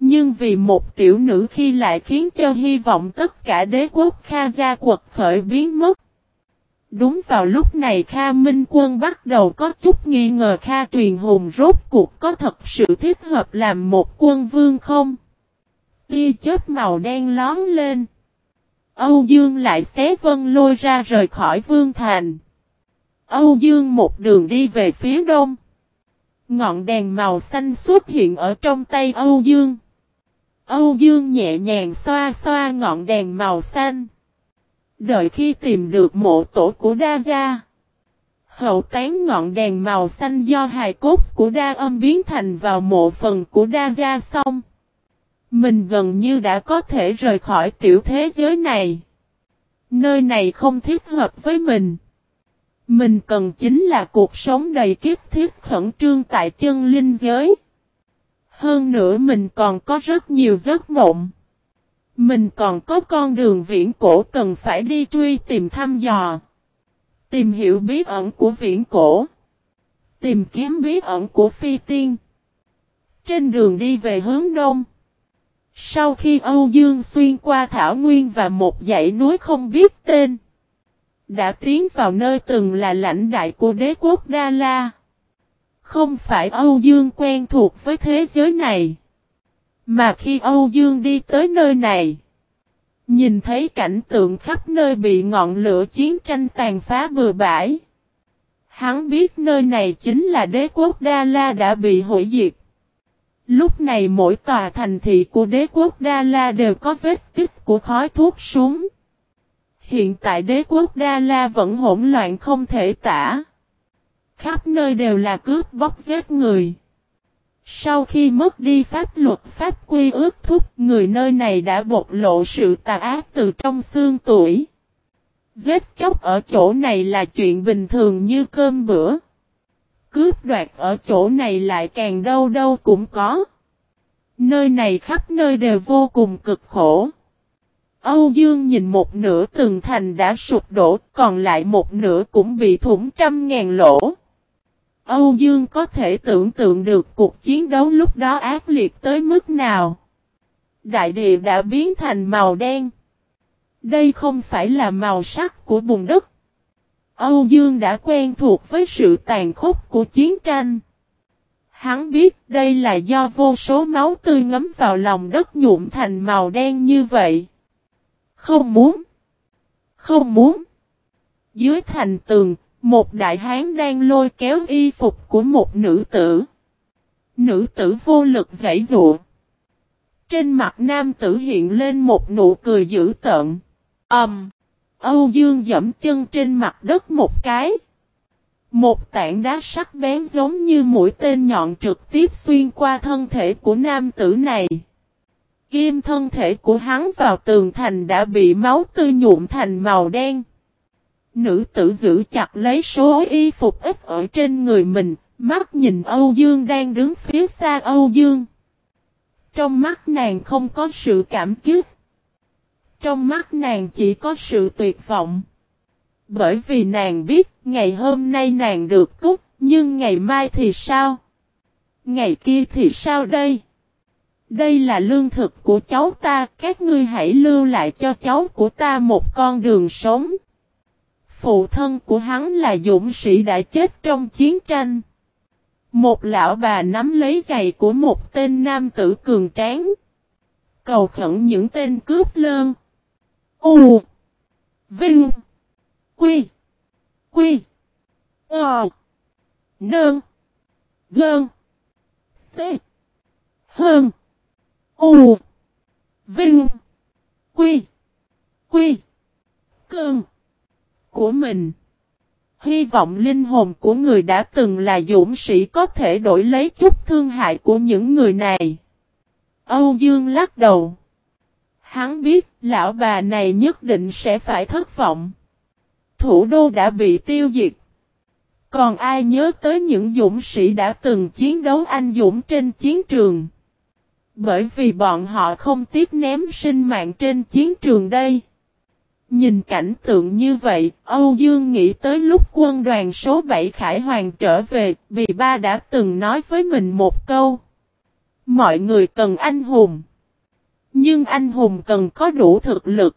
Nhưng vì một tiểu nữ khi lại khiến cho hy vọng tất cả đế quốc Kha gia quật khởi biến mất. Đúng vào lúc này Kha Minh Quân bắt đầu có chút nghi ngờ Kha Truyền Hùng rốt cuộc có thật sự thích hợp làm một quân vương không? Tia chớp màu đen lón lên. Âu Dương lại xé vân lôi ra rời khỏi vương thành. Âu Dương một đường đi về phía đông. Ngọn đèn màu xanh xuất hiện ở trong tay Âu Dương. Âu Dương nhẹ nhàng xoa xoa ngọn đèn màu xanh. Đợi khi tìm được mộ tổ của Đa Gia. Hậu tán ngọn đèn màu xanh do hài cốt của Đa âm biến thành vào mộ phần của Đa Gia xong. Mình gần như đã có thể rời khỏi tiểu thế giới này. Nơi này không thích hợp với mình. Mình cần chính là cuộc sống đầy kiếp thiết khẩn trương tại chân linh giới. Hơn nữa mình còn có rất nhiều giấc mộng. Mình còn có con đường viễn cổ cần phải đi truy tìm thăm dò. Tìm hiểu bí ẩn của viễn cổ. Tìm kiếm bí ẩn của phi tiên. Trên đường đi về hướng đông. Sau khi Âu Dương xuyên qua Thảo Nguyên và một dãy núi không biết tên. Đã tiến vào nơi từng là lãnh đại của đế quốc Đa La. Không phải Âu Dương quen thuộc với thế giới này. Mà khi Âu Dương đi tới nơi này, nhìn thấy cảnh tượng khắp nơi bị ngọn lửa chiến tranh tàn phá bừa bãi. Hắn biết nơi này chính là đế quốc Đa La đã bị hủy diệt. Lúc này mỗi tòa thành thị của đế quốc Đa La đều có vết tích của khói thuốc súng. Hiện tại đế quốc Đa La vẫn hỗn loạn không thể tả. Khắp nơi đều là cướp bóc giết người. Sau khi mất đi pháp luật pháp quy ước thúc, người nơi này đã bộc lộ sự tà ác từ trong xương tuổi. Giết chóc ở chỗ này là chuyện bình thường như cơm bữa. Cướp đoạt ở chỗ này lại càng đâu đâu cũng có. Nơi này khắp nơi đều vô cùng cực khổ. Âu Dương nhìn một nửa tường thành đã sụp đổ, còn lại một nửa cũng bị thủng trăm ngàn lỗ. Âu Dương có thể tưởng tượng được cuộc chiến đấu lúc đó ác liệt tới mức nào. Đại địa đã biến thành màu đen. Đây không phải là màu sắc của bùn đất. Âu Dương đã quen thuộc với sự tàn khốc của chiến tranh. Hắn biết đây là do vô số máu tươi ngấm vào lòng đất nhuộm thành màu đen như vậy. Không muốn. Không muốn. Dưới thành tường, một đại hán đang lôi kéo y phục của một nữ tử. Nữ tử vô lực giải dụa. Trên mặt nam tử hiện lên một nụ cười dữ tợn. Ẩm. Um, Âu Dương dẫm chân trên mặt đất một cái. Một tảng đá sắc bén giống như mũi tên nhọn trực tiếp xuyên qua thân thể của nam tử này. Kim thân thể của hắn vào tường thành đã bị máu tươi nhuộm thành màu đen. Nữ tử giữ chặt lấy số y phục ít ở trên người mình, mắt nhìn Âu Dương đang đứng phía xa Âu Dương. Trong mắt nàng không có sự cảm kích. Trong mắt nàng chỉ có sự tuyệt vọng. Bởi vì nàng biết ngày hôm nay nàng được cút, nhưng ngày mai thì sao? Ngày kia thì sao đây? Đây là lương thực của cháu ta, các ngươi hãy lưu lại cho cháu của ta một con đường sống. Phụ thân của hắn là dũng sĩ đã chết trong chiến tranh. Một lão bà nắm lấy giày của một tên nam tử cường tráng. Cầu khẩn những tên cướp lơn. U. Vinh. Quy. Quy. Ờ. Nơn. Gơn. T. Hơn. U. Vinh. Quy. Quy. Cơn. Của mình. Hy vọng linh hồn của người đã từng là dũng sĩ có thể đổi lấy chút thương hại của những người này. Âu Dương lắc đầu. Hắn biết lão bà này nhất định sẽ phải thất vọng. Thủ đô đã bị tiêu diệt. Còn ai nhớ tới những dũng sĩ đã từng chiến đấu anh dũng trên chiến trường? Bởi vì bọn họ không tiếc ném sinh mạng trên chiến trường đây. Nhìn cảnh tượng như vậy, Âu Dương nghĩ tới lúc quân đoàn số 7 Khải Hoàng trở về, vì ba đã từng nói với mình một câu. Mọi người cần anh hùng. Nhưng anh hùng cần có đủ thực lực.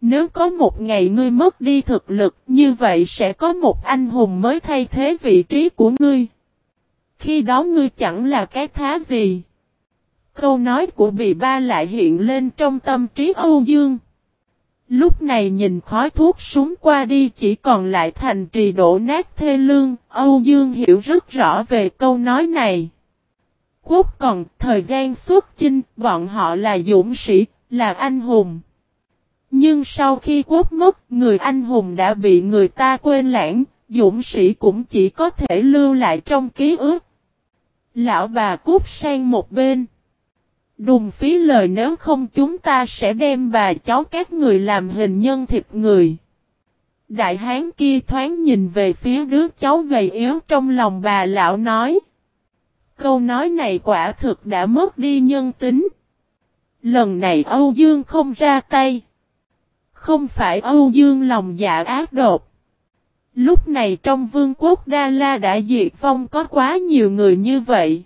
Nếu có một ngày ngươi mất đi thực lực, như vậy sẽ có một anh hùng mới thay thế vị trí của ngươi. Khi đó ngươi chẳng là cái thá gì. Câu nói của vị ba lại hiện lên trong tâm trí Âu Dương. Lúc này nhìn khói thuốc súng qua đi chỉ còn lại thành trì đổ nát thê lương, Âu Dương hiểu rất rõ về câu nói này. Quốc còn, thời gian xuất chinh, bọn họ là dũng sĩ, là anh hùng. Nhưng sau khi quốc mất, người anh hùng đã bị người ta quên lãng, dũng sĩ cũng chỉ có thể lưu lại trong ký ức. Lão bà cút sang một bên. Đùng phí lời nếu không chúng ta sẽ đem bà cháu các người làm hình nhân thịt người. Đại hán kia thoáng nhìn về phía đứa cháu gầy yếu trong lòng bà lão nói. Câu nói này quả thực đã mất đi nhân tính. Lần này Âu Dương không ra tay. Không phải Âu Dương lòng dạ ác độc. Lúc này trong vương quốc Đa La đã diệt vong có quá nhiều người như vậy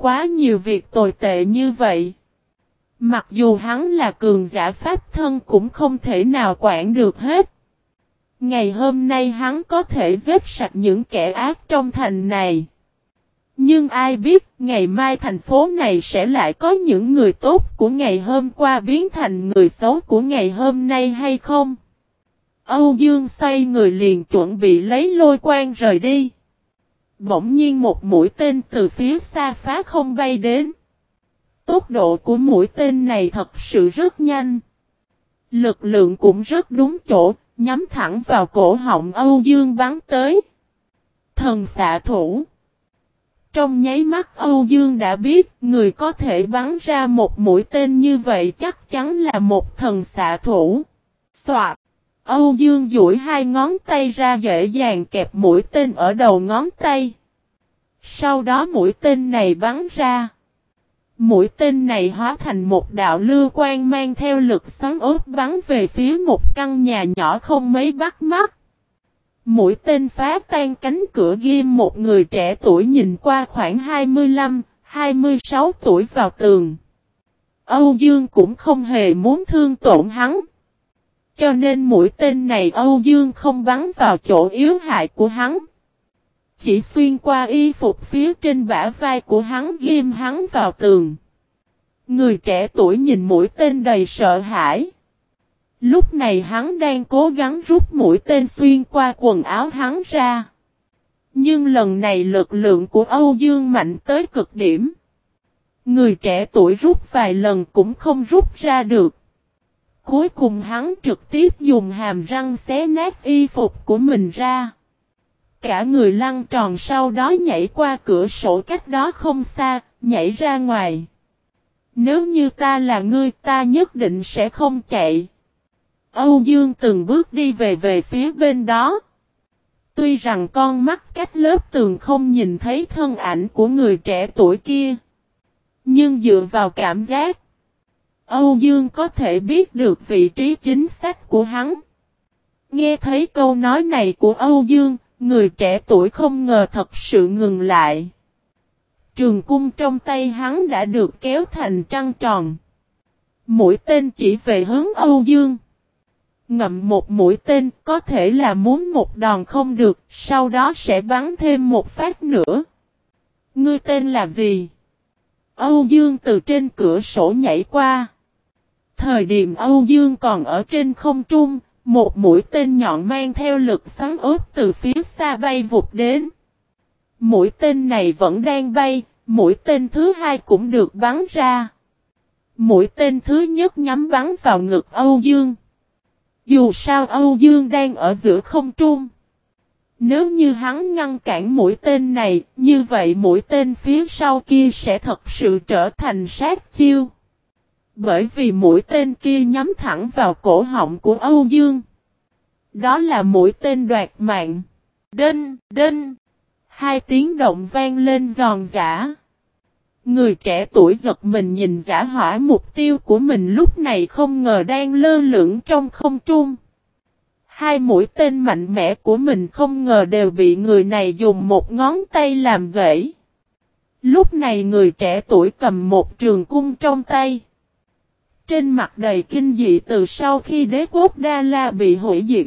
quá nhiều việc tồi tệ như vậy. Mặc dù hắn là cường giả pháp thân cũng không thể nào quản được hết. Ngày hôm nay hắn có thể giết sạch những kẻ ác trong thành này. Nhưng ai biết, ngày mai thành phố này sẽ lại có những người tốt của ngày hôm qua biến thành người xấu của ngày hôm nay hay không? Âu Dương xoay người liền chuẩn bị lấy lôi quan rời đi. Bỗng nhiên một mũi tên từ phía xa phá không bay đến. Tốc độ của mũi tên này thật sự rất nhanh. Lực lượng cũng rất đúng chỗ, nhắm thẳng vào cổ họng Âu Dương bắn tới. Thần xạ thủ. Trong nháy mắt Âu Dương đã biết người có thể bắn ra một mũi tên như vậy chắc chắn là một thần xạ thủ. Xoạt! Âu Dương duỗi hai ngón tay ra dễ dàng kẹp mũi tên ở đầu ngón tay. Sau đó mũi tên này bắn ra. Mũi tên này hóa thành một đạo lưu quan mang theo lực xoắn ốp bắn về phía một căn nhà nhỏ không mấy bắt mắt. Mũi tên phá tan cánh cửa ghim một người trẻ tuổi nhìn qua khoảng 25, 26 tuổi vào tường. Âu Dương cũng không hề muốn thương tổn hắn. Cho nên mũi tên này Âu Dương không bắn vào chỗ yếu hại của hắn. Chỉ xuyên qua y phục phía trên bả vai của hắn ghim hắn vào tường. Người trẻ tuổi nhìn mũi tên đầy sợ hãi. Lúc này hắn đang cố gắng rút mũi tên xuyên qua quần áo hắn ra. Nhưng lần này lực lượng của Âu Dương mạnh tới cực điểm. Người trẻ tuổi rút vài lần cũng không rút ra được. Cuối cùng hắn trực tiếp dùng hàm răng xé nát y phục của mình ra. Cả người lăn tròn sau đó nhảy qua cửa sổ cách đó không xa, nhảy ra ngoài. Nếu như ta là ngươi ta nhất định sẽ không chạy. Âu Dương từng bước đi về về phía bên đó. Tuy rằng con mắt cách lớp tường không nhìn thấy thân ảnh của người trẻ tuổi kia. Nhưng dựa vào cảm giác. Âu Dương có thể biết được vị trí chính xác của hắn. Nghe thấy câu nói này của Âu Dương, người trẻ tuổi không ngờ thật sự ngừng lại. Trường cung trong tay hắn đã được kéo thành trăng tròn. Mũi tên chỉ về hướng Âu Dương. Ngậm một mũi tên có thể là muốn một đòn không được, sau đó sẽ bắn thêm một phát nữa. Ngươi tên là gì? Âu Dương từ trên cửa sổ nhảy qua. Thời điểm Âu Dương còn ở trên không trung, một mũi tên nhọn mang theo lực xoắn ướp từ phía xa bay vụt đến. Mũi tên này vẫn đang bay, mũi tên thứ hai cũng được bắn ra. Mũi tên thứ nhất nhắm bắn vào ngực Âu Dương. Dù sao Âu Dương đang ở giữa không trung. Nếu như hắn ngăn cản mũi tên này, như vậy mũi tên phía sau kia sẽ thật sự trở thành sát chiêu. Bởi vì mũi tên kia nhắm thẳng vào cổ họng của Âu Dương. Đó là mũi tên đoạt mạng. Đinh, đinh. Hai tiếng động vang lên giòn giả. Người trẻ tuổi giật mình nhìn giả hỏa mục tiêu của mình lúc này không ngờ đang lơ lửng trong không trung. Hai mũi tên mạnh mẽ của mình không ngờ đều bị người này dùng một ngón tay làm gãy. Lúc này người trẻ tuổi cầm một trường cung trong tay. Trên mặt đầy kinh dị từ sau khi đế quốc Đa La bị hủy diệt.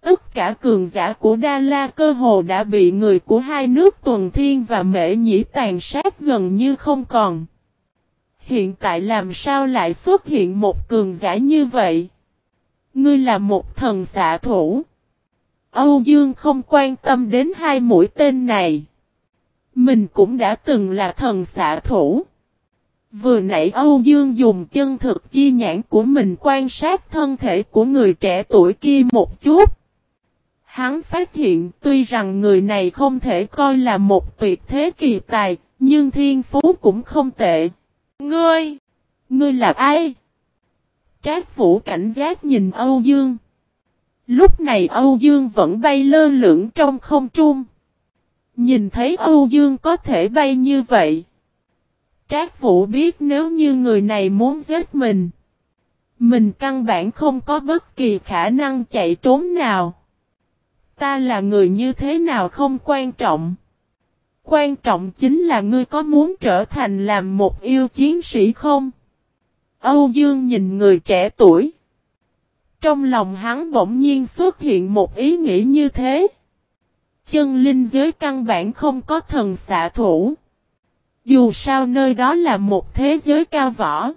Tất cả cường giả của Đa La cơ hồ đã bị người của hai nước Tuần Thiên và Mễ Nhĩ tàn sát gần như không còn. Hiện tại làm sao lại xuất hiện một cường giả như vậy? Ngươi là một thần xạ thủ. Âu Dương không quan tâm đến hai mũi tên này. Mình cũng đã từng là thần xạ thủ. Vừa nãy Âu Dương dùng chân thực chi nhãn của mình quan sát thân thể của người trẻ tuổi kia một chút. Hắn phát hiện tuy rằng người này không thể coi là một tuyệt thế kỳ tài, nhưng thiên phú cũng không tệ. Ngươi! Ngươi là ai? Trác Vũ cảnh giác nhìn Âu Dương. Lúc này Âu Dương vẫn bay lơ lửng trong không trung. Nhìn thấy Âu Dương có thể bay như vậy. Trác Vũ biết nếu như người này muốn giết mình. Mình căn bản không có bất kỳ khả năng chạy trốn nào. Ta là người như thế nào không quan trọng. Quan trọng chính là ngươi có muốn trở thành làm một yêu chiến sĩ không? Âu Dương nhìn người trẻ tuổi. Trong lòng hắn bỗng nhiên xuất hiện một ý nghĩ như thế. Chân linh giới căn bản không có thần xạ thủ. Dù sao nơi đó là một thế giới cao võ.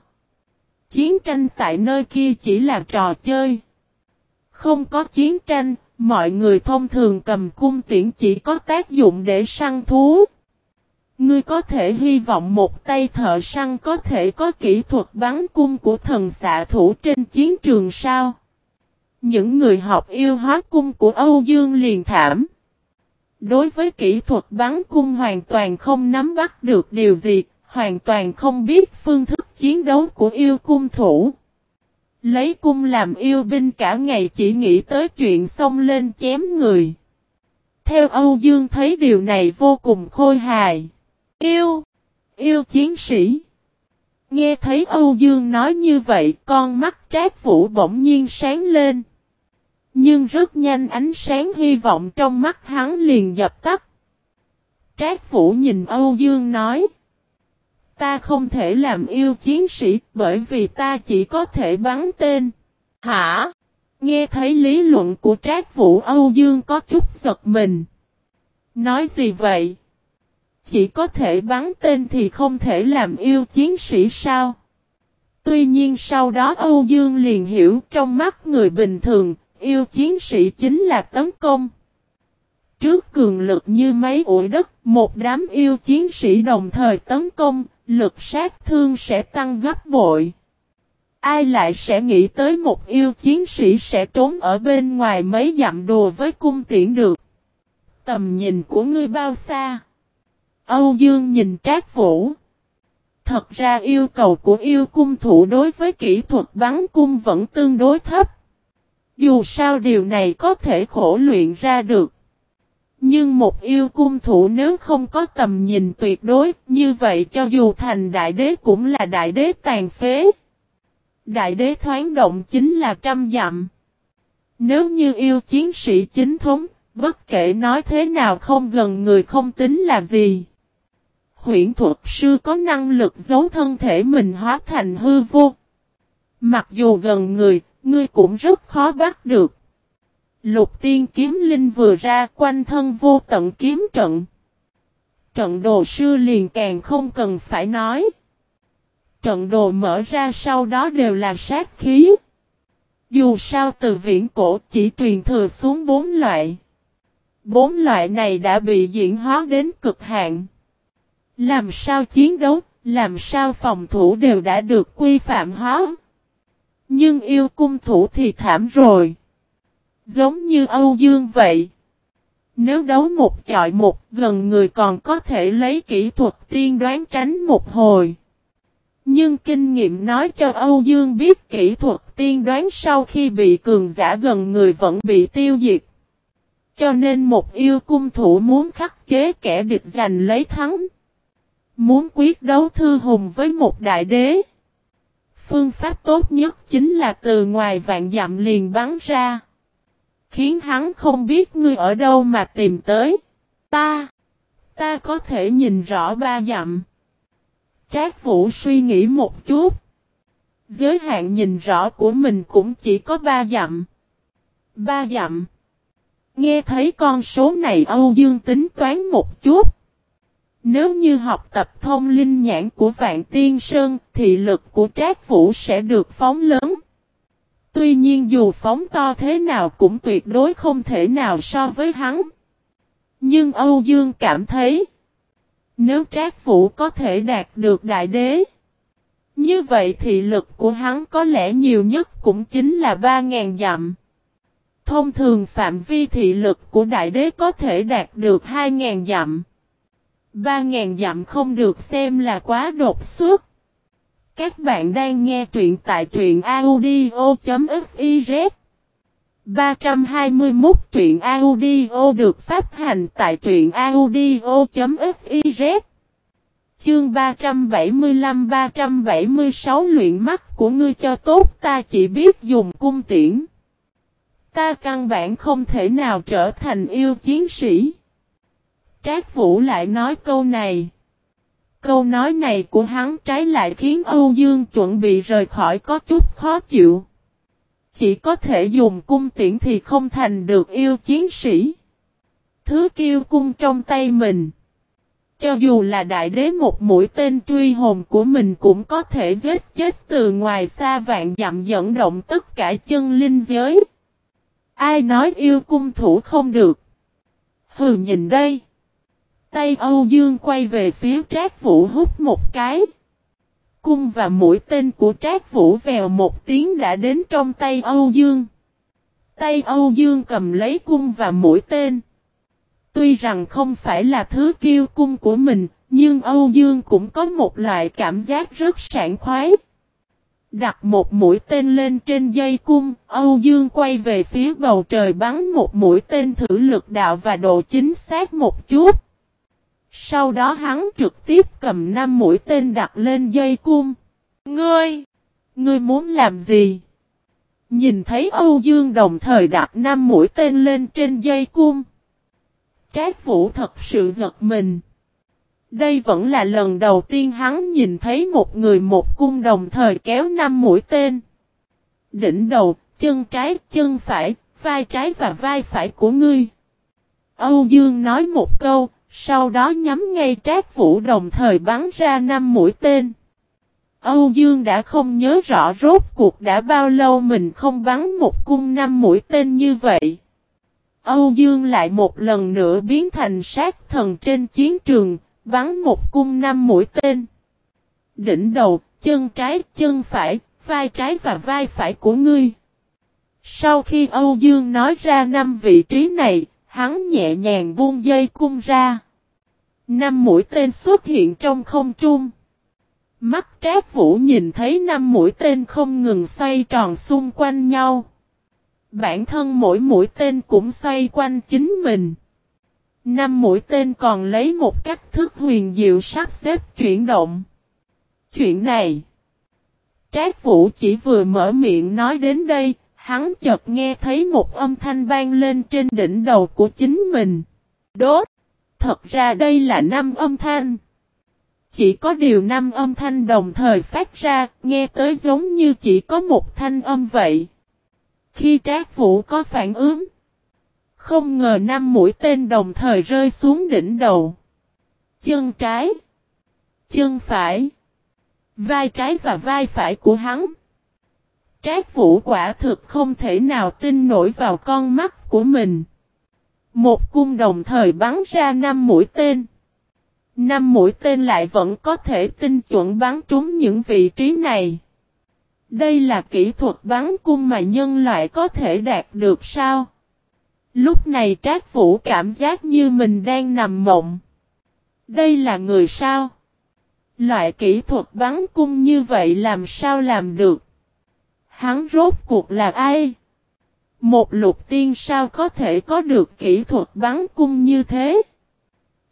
Chiến tranh tại nơi kia chỉ là trò chơi. Không có chiến tranh, mọi người thông thường cầm cung tiễn chỉ có tác dụng để săn thú. Ngươi có thể hy vọng một tay thợ săn có thể có kỹ thuật bắn cung của thần xạ thủ trên chiến trường sao? Những người học yêu hóa cung của Âu Dương liền thảm. Đối với kỹ thuật bắn cung hoàn toàn không nắm bắt được điều gì, hoàn toàn không biết phương thức chiến đấu của yêu cung thủ. Lấy cung làm yêu binh cả ngày chỉ nghĩ tới chuyện xông lên chém người. Theo Âu Dương thấy điều này vô cùng khôi hài. Yêu! Yêu chiến sĩ! Nghe thấy Âu Dương nói như vậy con mắt trác vũ bỗng nhiên sáng lên. Nhưng rất nhanh ánh sáng hy vọng trong mắt hắn liền dập tắt. Trác Vũ nhìn Âu Dương nói. Ta không thể làm yêu chiến sĩ bởi vì ta chỉ có thể bắn tên. Hả? Nghe thấy lý luận của Trác Vũ Âu Dương có chút giật mình. Nói gì vậy? Chỉ có thể bắn tên thì không thể làm yêu chiến sĩ sao? Tuy nhiên sau đó Âu Dương liền hiểu trong mắt người bình thường, yêu chiến sĩ chính là tấn công. Trước cường lực như mấy ủi đất, một đám yêu chiến sĩ đồng thời tấn công, lực sát thương sẽ tăng gấp bội. Ai lại sẽ nghĩ tới một yêu chiến sĩ sẽ trốn ở bên ngoài mấy dặm đùa với cung tiễn được. Tầm nhìn của ngươi bao xa? Âu Dương nhìn Trác Vũ. Thật ra yêu cầu của yêu cung thủ đối với kỹ thuật bắn cung vẫn tương đối thấp. Dù sao điều này có thể khổ luyện ra được. Nhưng một yêu cung thủ nếu không có tầm nhìn tuyệt đối, như vậy cho dù thành đại đế cũng là đại đế tàn phế. Đại đế thoáng động chính là trăm dặm. Nếu như yêu chiến sĩ chính thống, bất kể nói thế nào không gần người không tính là gì. Huyễn thuật sư có năng lực giấu thân thể mình hóa thành hư vô. Mặc dù gần người, ngươi cũng rất khó bắt được. Lục tiên kiếm linh vừa ra quanh thân vô tận kiếm trận. Trận đồ sư liền càng không cần phải nói. Trận đồ mở ra sau đó đều là sát khí. Dù sao từ viễn cổ chỉ truyền thừa xuống bốn loại. Bốn loại này đã bị diễn hóa đến cực hạn. Làm sao chiến đấu, làm sao phòng thủ đều đã được quy phạm hóa. Nhưng yêu cung thủ thì thảm rồi. Giống như Âu Dương vậy. Nếu đấu một chọi một, gần người còn có thể lấy kỹ thuật tiên đoán tránh một hồi. Nhưng kinh nghiệm nói cho Âu Dương biết kỹ thuật tiên đoán sau khi bị cường giả gần người vẫn bị tiêu diệt. Cho nên một yêu cung thủ muốn khắc chế kẻ địch giành lấy thắng. Muốn quyết đấu thư hùng với một đại đế. Phương pháp tốt nhất chính là từ ngoài vạn dặm liền bắn ra. Khiến hắn không biết ngươi ở đâu mà tìm tới. Ta, ta có thể nhìn rõ ba dặm. Trác Vũ suy nghĩ một chút. Giới hạn nhìn rõ của mình cũng chỉ có ba dặm. Ba dặm. Nghe thấy con số này Âu Dương tính toán một chút. Nếu như học tập thông linh nhãn của Vạn Tiên Sơn, thì lực của Trác Vũ sẽ được phóng lớn. Tuy nhiên dù phóng to thế nào cũng tuyệt đối không thể nào so với hắn. Nhưng Âu Dương cảm thấy, nếu Trác Vũ có thể đạt được đại đế, Như vậy thì lực của hắn có lẽ nhiều nhất cũng chính là 3.000 dặm. Thông thường phạm vi thị lực của đại đế có thể đạt được 2.000 dặm. 3.000 dặm không được xem là quá đột xuất. Các bạn đang nghe truyện tại truyện audio.fiz 321 truyện audio được phát hành tại truyện audio.fiz Chương 375-376 luyện mắt của ngươi cho tốt, ta chỉ biết dùng cung tiễn. Ta căn bản không thể nào trở thành yêu chiến sĩ. Trác Vũ lại nói câu này. Câu nói này của hắn trái lại khiến Âu Dương chuẩn bị rời khỏi có chút khó chịu. Chỉ có thể dùng cung tiễn thì không thành được yêu chiến sĩ. Thứ kiêu cung trong tay mình. Cho dù là đại đế một mũi tên truy hồn của mình cũng có thể giết chết từ ngoài xa vạn dặm dẫn động tất cả chân linh giới. Ai nói yêu cung thủ không được? Hừ, nhìn đây. Tay Âu Dương quay về phía Trác Vũ hút một cái. Cung và mũi tên của Trác Vũ vèo một tiếng đã đến trong tay Âu Dương. Tay Âu Dương cầm lấy cung và mũi tên. Tuy rằng không phải là thứ kiêu cung của mình, nhưng Âu Dương cũng có một loại cảm giác rất sảng khoái. Đặt một mũi tên lên trên dây cung, Âu Dương quay về phía bầu trời bắn một mũi tên thử lực đạo và độ chính xác một chút. Sau đó hắn trực tiếp cầm năm mũi tên đặt lên dây cung. Ngươi! Ngươi muốn làm gì? Nhìn thấy Âu Dương đồng thời đặt năm mũi tên lên trên dây cung. Trác Vũ thật sự giật mình. Đây vẫn là lần đầu tiên hắn nhìn thấy một người một cung đồng thời kéo năm mũi tên. Đỉnh đầu, chân trái, chân phải, vai trái và vai phải của ngươi. Âu Dương nói một câu, sau đó nhắm ngay trác vũ đồng thời bắn ra năm mũi tên. Âu Dương đã không nhớ rõ rốt cuộc đã bao lâu mình không bắn một cung năm mũi tên như vậy. Âu Dương lại một lần nữa biến thành sát thần trên chiến trường, bắn một cung năm mũi tên. Đỉnh đầu, chân trái, chân phải, vai trái và vai phải của ngươi. Sau khi Âu Dương nói ra năm vị trí này, hắn nhẹ nhàng buông dây cung ra. Năm mũi tên xuất hiện trong không trung. Mắt trác vũ nhìn thấy năm mũi tên không ngừng xoay tròn xung quanh nhau. Bản thân mỗi mũi tên cũng xoay quanh chính mình. Năm mũi tên còn lấy một cách thức huyền diệu sắp xếp chuyển động. Chuyện này. Trác Vũ chỉ vừa mở miệng nói đến đây, hắn chợt nghe thấy một âm thanh vang lên trên đỉnh đầu của chính mình. Đốt! Thật ra đây là năm âm thanh. Chỉ có điều năm âm thanh đồng thời phát ra, nghe tới giống như chỉ có một thanh âm vậy. Khi Trác Vũ có phản ứng, không ngờ năm mũi tên đồng thời rơi xuống đỉnh đầu. Chân trái, chân phải, vai trái và vai phải của hắn. Trác Vũ quả thực không thể nào tin nổi vào con mắt của mình. Một cung đồng thời bắn ra năm mũi tên. Năm mũi tên lại vẫn có thể tinh chuẩn bắn trúng những vị trí này. Đây là kỹ thuật bắn cung mà nhân loại có thể đạt được sao? Lúc này Trác Vũ cảm giác như mình đang nằm mộng. Đây là người sao? Loại kỹ thuật bắn cung như vậy làm sao làm được? Hắn rốt cuộc là ai? Một lục tiên sao có thể có được kỹ thuật bắn cung như thế?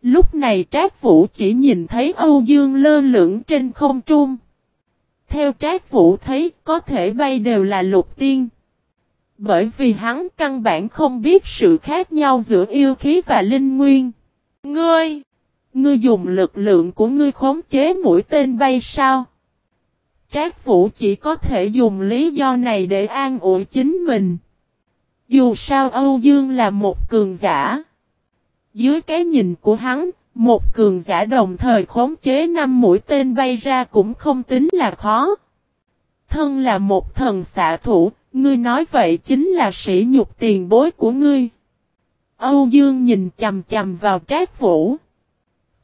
Lúc này Trác Vũ chỉ nhìn thấy Âu Dương lơ lửng trên không trung. Theo Trác Vũ thấy, có thể bay đều là lục tiên. Bởi vì hắn căn bản không biết sự khác nhau giữa yêu khí và linh nguyên. Ngươi! Ngươi dùng lực lượng của ngươi khống chế mũi tên bay sao? Trác Vũ chỉ có thể dùng lý do này để an ủi chính mình. Dù sao Âu Dương là một cường giả. Dưới cái nhìn của hắn, một cường giả đồng thời khống chế năm mũi tên bay ra cũng không tính là khó. Thân là một thần xạ thủ, ngươi nói vậy chính là sỉ nhục tiền bối của ngươi. Âu Dương nhìn chầm chầm vào Trác Vũ.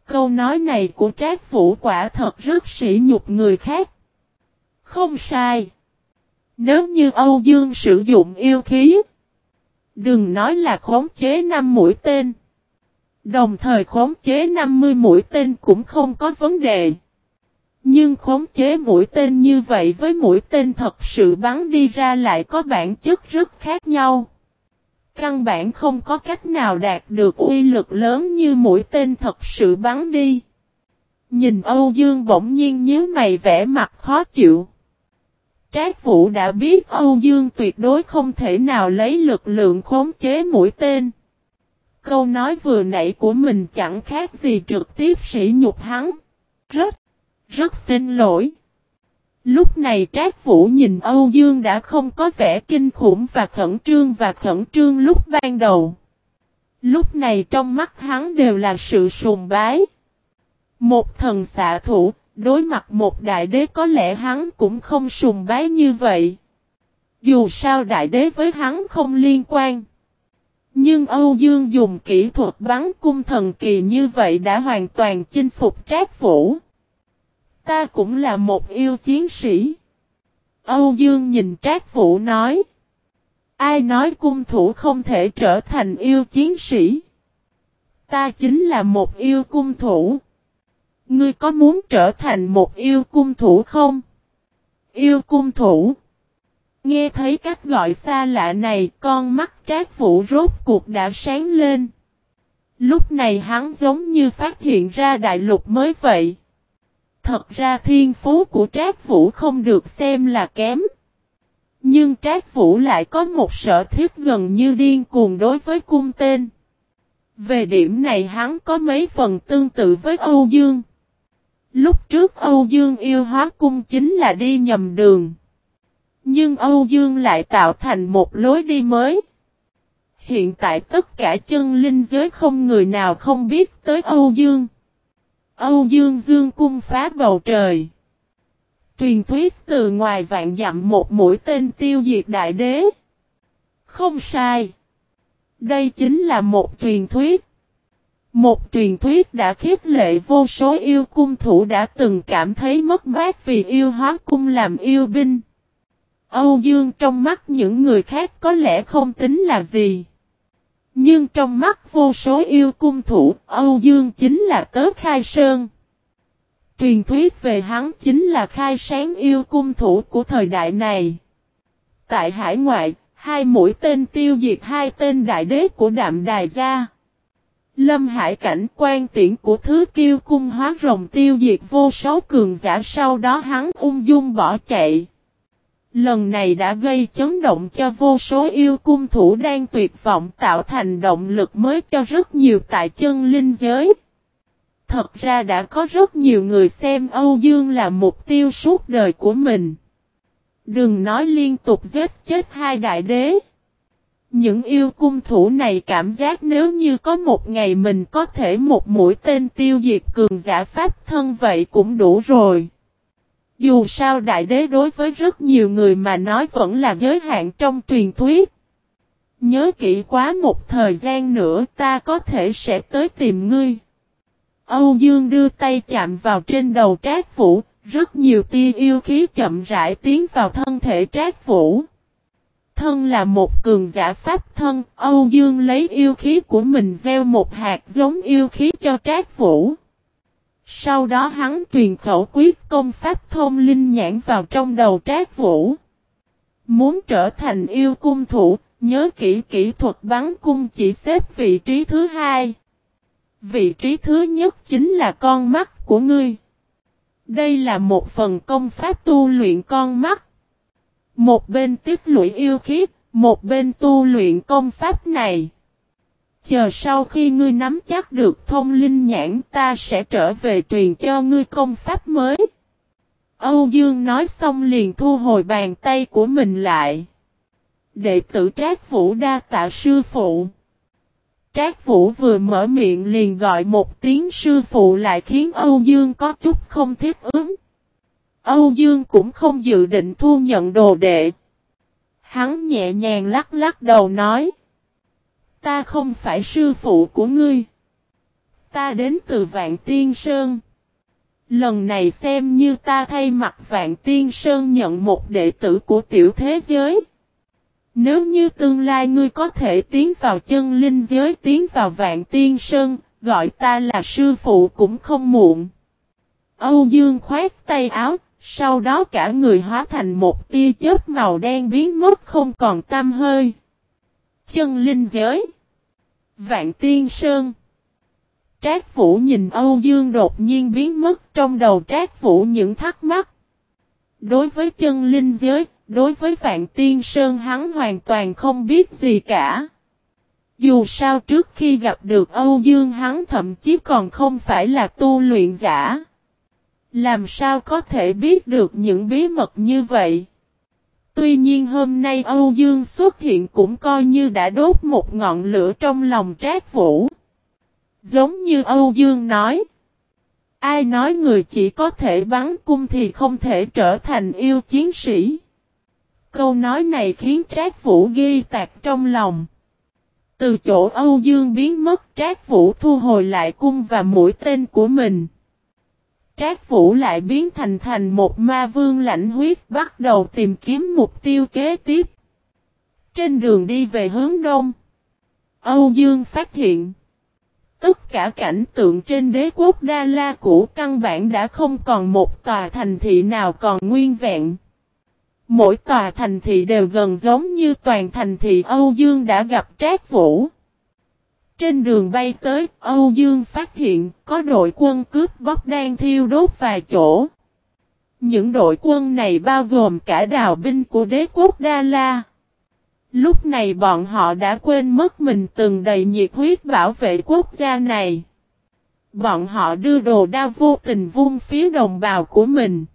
Câu nói này của Trác Vũ quả thật rất sỉ nhục người khác. Không sai. Nếu như Âu Dương sử dụng yêu khí, đừng nói là khống chế năm mũi tên. Đồng thời khống chế 50 mũi tên cũng không có vấn đề. Nhưng khống chế mũi tên như vậy với mũi tên thật sự bắn đi ra lại có bản chất rất khác nhau. Căn bản không có cách nào đạt được uy lực lớn như mũi tên thật sự bắn đi. Nhìn Âu Dương bỗng nhiên nhớ mày vẽ mặt khó chịu. Trác Vũ đã biết Âu Dương tuyệt đối không thể nào lấy lực lượng khống chế mũi tên. Câu nói vừa nãy của mình chẳng khác gì trực tiếp sỉ nhục hắn. Rất, rất xin lỗi. Lúc này Trác Vũ nhìn Âu Dương đã không có vẻ kinh khủng và khẩn trương và khẩn trương lúc ban đầu. Lúc này trong mắt hắn đều là sự sùng bái. Một thần xạ thủ, đối mặt một đại đế có lẽ hắn cũng không sùng bái như vậy. Dù sao đại đế với hắn không liên quan. Nhưng Âu Dương dùng kỹ thuật bắn cung thần kỳ như vậy đã hoàn toàn chinh phục Trác Vũ. Ta cũng là một yêu chiến sĩ. Âu Dương nhìn Trác Vũ nói. Ai nói cung thủ không thể trở thành yêu chiến sĩ? Ta chính là một yêu cung thủ. Ngươi có muốn trở thành một yêu cung thủ không? Yêu cung thủ. Nghe thấy cách gọi xa lạ này, con mắt trác vũ rốt cuộc đã sáng lên. Lúc này hắn giống như phát hiện ra đại lục mới vậy. Thật ra thiên phú của trác vũ không được xem là kém. Nhưng trác vũ lại có một sở thiết gần như điên cuồng đối với cung tên. Về điểm này hắn có mấy phần tương tự với Âu Dương. Lúc trước Âu Dương yêu hóa cung chính là đi nhầm đường. Nhưng Âu Dương lại tạo thành một lối đi mới. Hiện tại tất cả chân linh giới không người nào không biết tới Âu Dương. Âu Dương Dương cung phá bầu trời. Truyền thuyết từ ngoài vạn dặm một mũi tên tiêu diệt đại đế. Không sai. Đây chính là một truyền thuyết. Một truyền thuyết đã khiếp lệ vô số yêu cung thủ đã từng cảm thấy mất mát vì yêu hóa cung làm yêu binh. Âu Dương trong mắt những người khác có lẽ không tính là gì. Nhưng trong mắt vô số yêu cung thủ, Âu Dương chính là tớ khai sơn. Truyền thuyết về hắn chính là khai sáng yêu cung thủ của thời đại này. Tại hải ngoại, hai mũi tên tiêu diệt hai tên đại đế của đạm đài gia. Lâm hải cảnh quan tiễn của thứ kiêu cung hóa rồng tiêu diệt vô số cường giả, sau đó hắn ung dung bỏ chạy. Lần này đã gây chấn động cho vô số yêu cung thủ đang tuyệt vọng, tạo thành động lực mới cho rất nhiều tại chân linh giới. Thật ra đã có rất nhiều người xem Âu Dương là mục tiêu suốt đời của mình. Đừng nói liên tục giết chết hai đại đế. Những yêu cung thủ này cảm giác nếu như có một ngày mình có thể một mũi tên tiêu diệt cường giả pháp thân vậy cũng đủ rồi. Dù sao đại đế đối với rất nhiều người mà nói vẫn là giới hạn trong truyền thuyết. Nhớ kỹ quá một thời gian nữa ta có thể sẽ tới tìm ngươi. Âu Dương đưa tay chạm vào trên đầu trác vũ, rất nhiều tia yêu khí chậm rãi tiến vào thân thể trác vũ. Thân là một cường giả pháp thân, Âu Dương lấy yêu khí của mình gieo một hạt giống yêu khí cho trác vũ. Sau đó hắn truyền khẩu quyết công pháp thông linh nhãn vào trong đầu trác vũ. Muốn trở thành yêu cung thủ, nhớ kỹ kỹ thuật bắn cung chỉ xếp vị trí thứ hai. Vị trí thứ nhất chính là con mắt của ngươi. Đây là một phần công pháp tu luyện con mắt. Một bên tiết lũy yêu khí, một bên tu luyện công pháp này. Chờ sau khi ngươi nắm chắc được thông linh nhãn ta sẽ trở về truyền cho ngươi công pháp mới. Âu Dương nói xong liền thu hồi bàn tay của mình lại. Đệ tử Trác Vũ đa tạ sư phụ. Trác Vũ vừa mở miệng liền gọi một tiếng sư phụ lại khiến Âu Dương có chút không thiết ứng. Âu Dương cũng không dự định thu nhận đồ đệ. Hắn nhẹ nhàng lắc lắc đầu nói. Ta không phải sư phụ của ngươi. Ta đến từ Vạn Tiên Sơn. Lần này xem như ta thay mặt Vạn Tiên Sơn nhận một đệ tử của tiểu thế giới. Nếu như tương lai ngươi có thể tiến vào chân linh giới tiến vào Vạn Tiên Sơn, gọi ta là sư phụ cũng không muộn. Âu Dương khoét tay áo, sau đó cả người hóa thành một tia chớp màu đen biến mất không còn tăm hơi. Chân linh giới Vạn Tiên Sơn Trác Vũ nhìn Âu Dương đột nhiên biến mất trong đầu Trác Vũ những thắc mắc. Đối với chân linh giới, đối với Vạn Tiên Sơn hắn hoàn toàn không biết gì cả. Dù sao trước khi gặp được Âu Dương hắn thậm chí còn không phải là tu luyện giả. Làm sao có thể biết được những bí mật như vậy? Tuy nhiên hôm nay Âu Dương xuất hiện cũng coi như đã đốt một ngọn lửa trong lòng trác vũ. Giống như Âu Dương nói. Ai nói người chỉ có thể bắn cung thì không thể trở thành yêu chiến sĩ. Câu nói này khiến trác vũ ghi tạc trong lòng. Từ chỗ Âu Dương biến mất, trác vũ thu hồi lại cung và mũi tên của mình. Trác Vũ lại biến thành thành một ma vương lãnh huyết bắt đầu tìm kiếm mục tiêu kế tiếp. Trên đường đi về hướng đông, Âu Dương phát hiện tất cả cảnh tượng trên đế quốc Đa La cũ căn bản đã không còn một tòa thành thị nào còn nguyên vẹn. Mỗi tòa thành thị đều gần giống như toàn thành thị Âu Dương đã gặp Trác Vũ. Trên đường bay tới, Âu Dương phát hiện có đội quân cướp bóc đang thiêu đốt vài chỗ. Những đội quân này bao gồm cả đào binh của đế quốc Đa La. Lúc này bọn họ đã quên mất mình từng đầy nhiệt huyết bảo vệ quốc gia này. Bọn họ đưa đồ đao vô tình vung phía đồng bào của mình.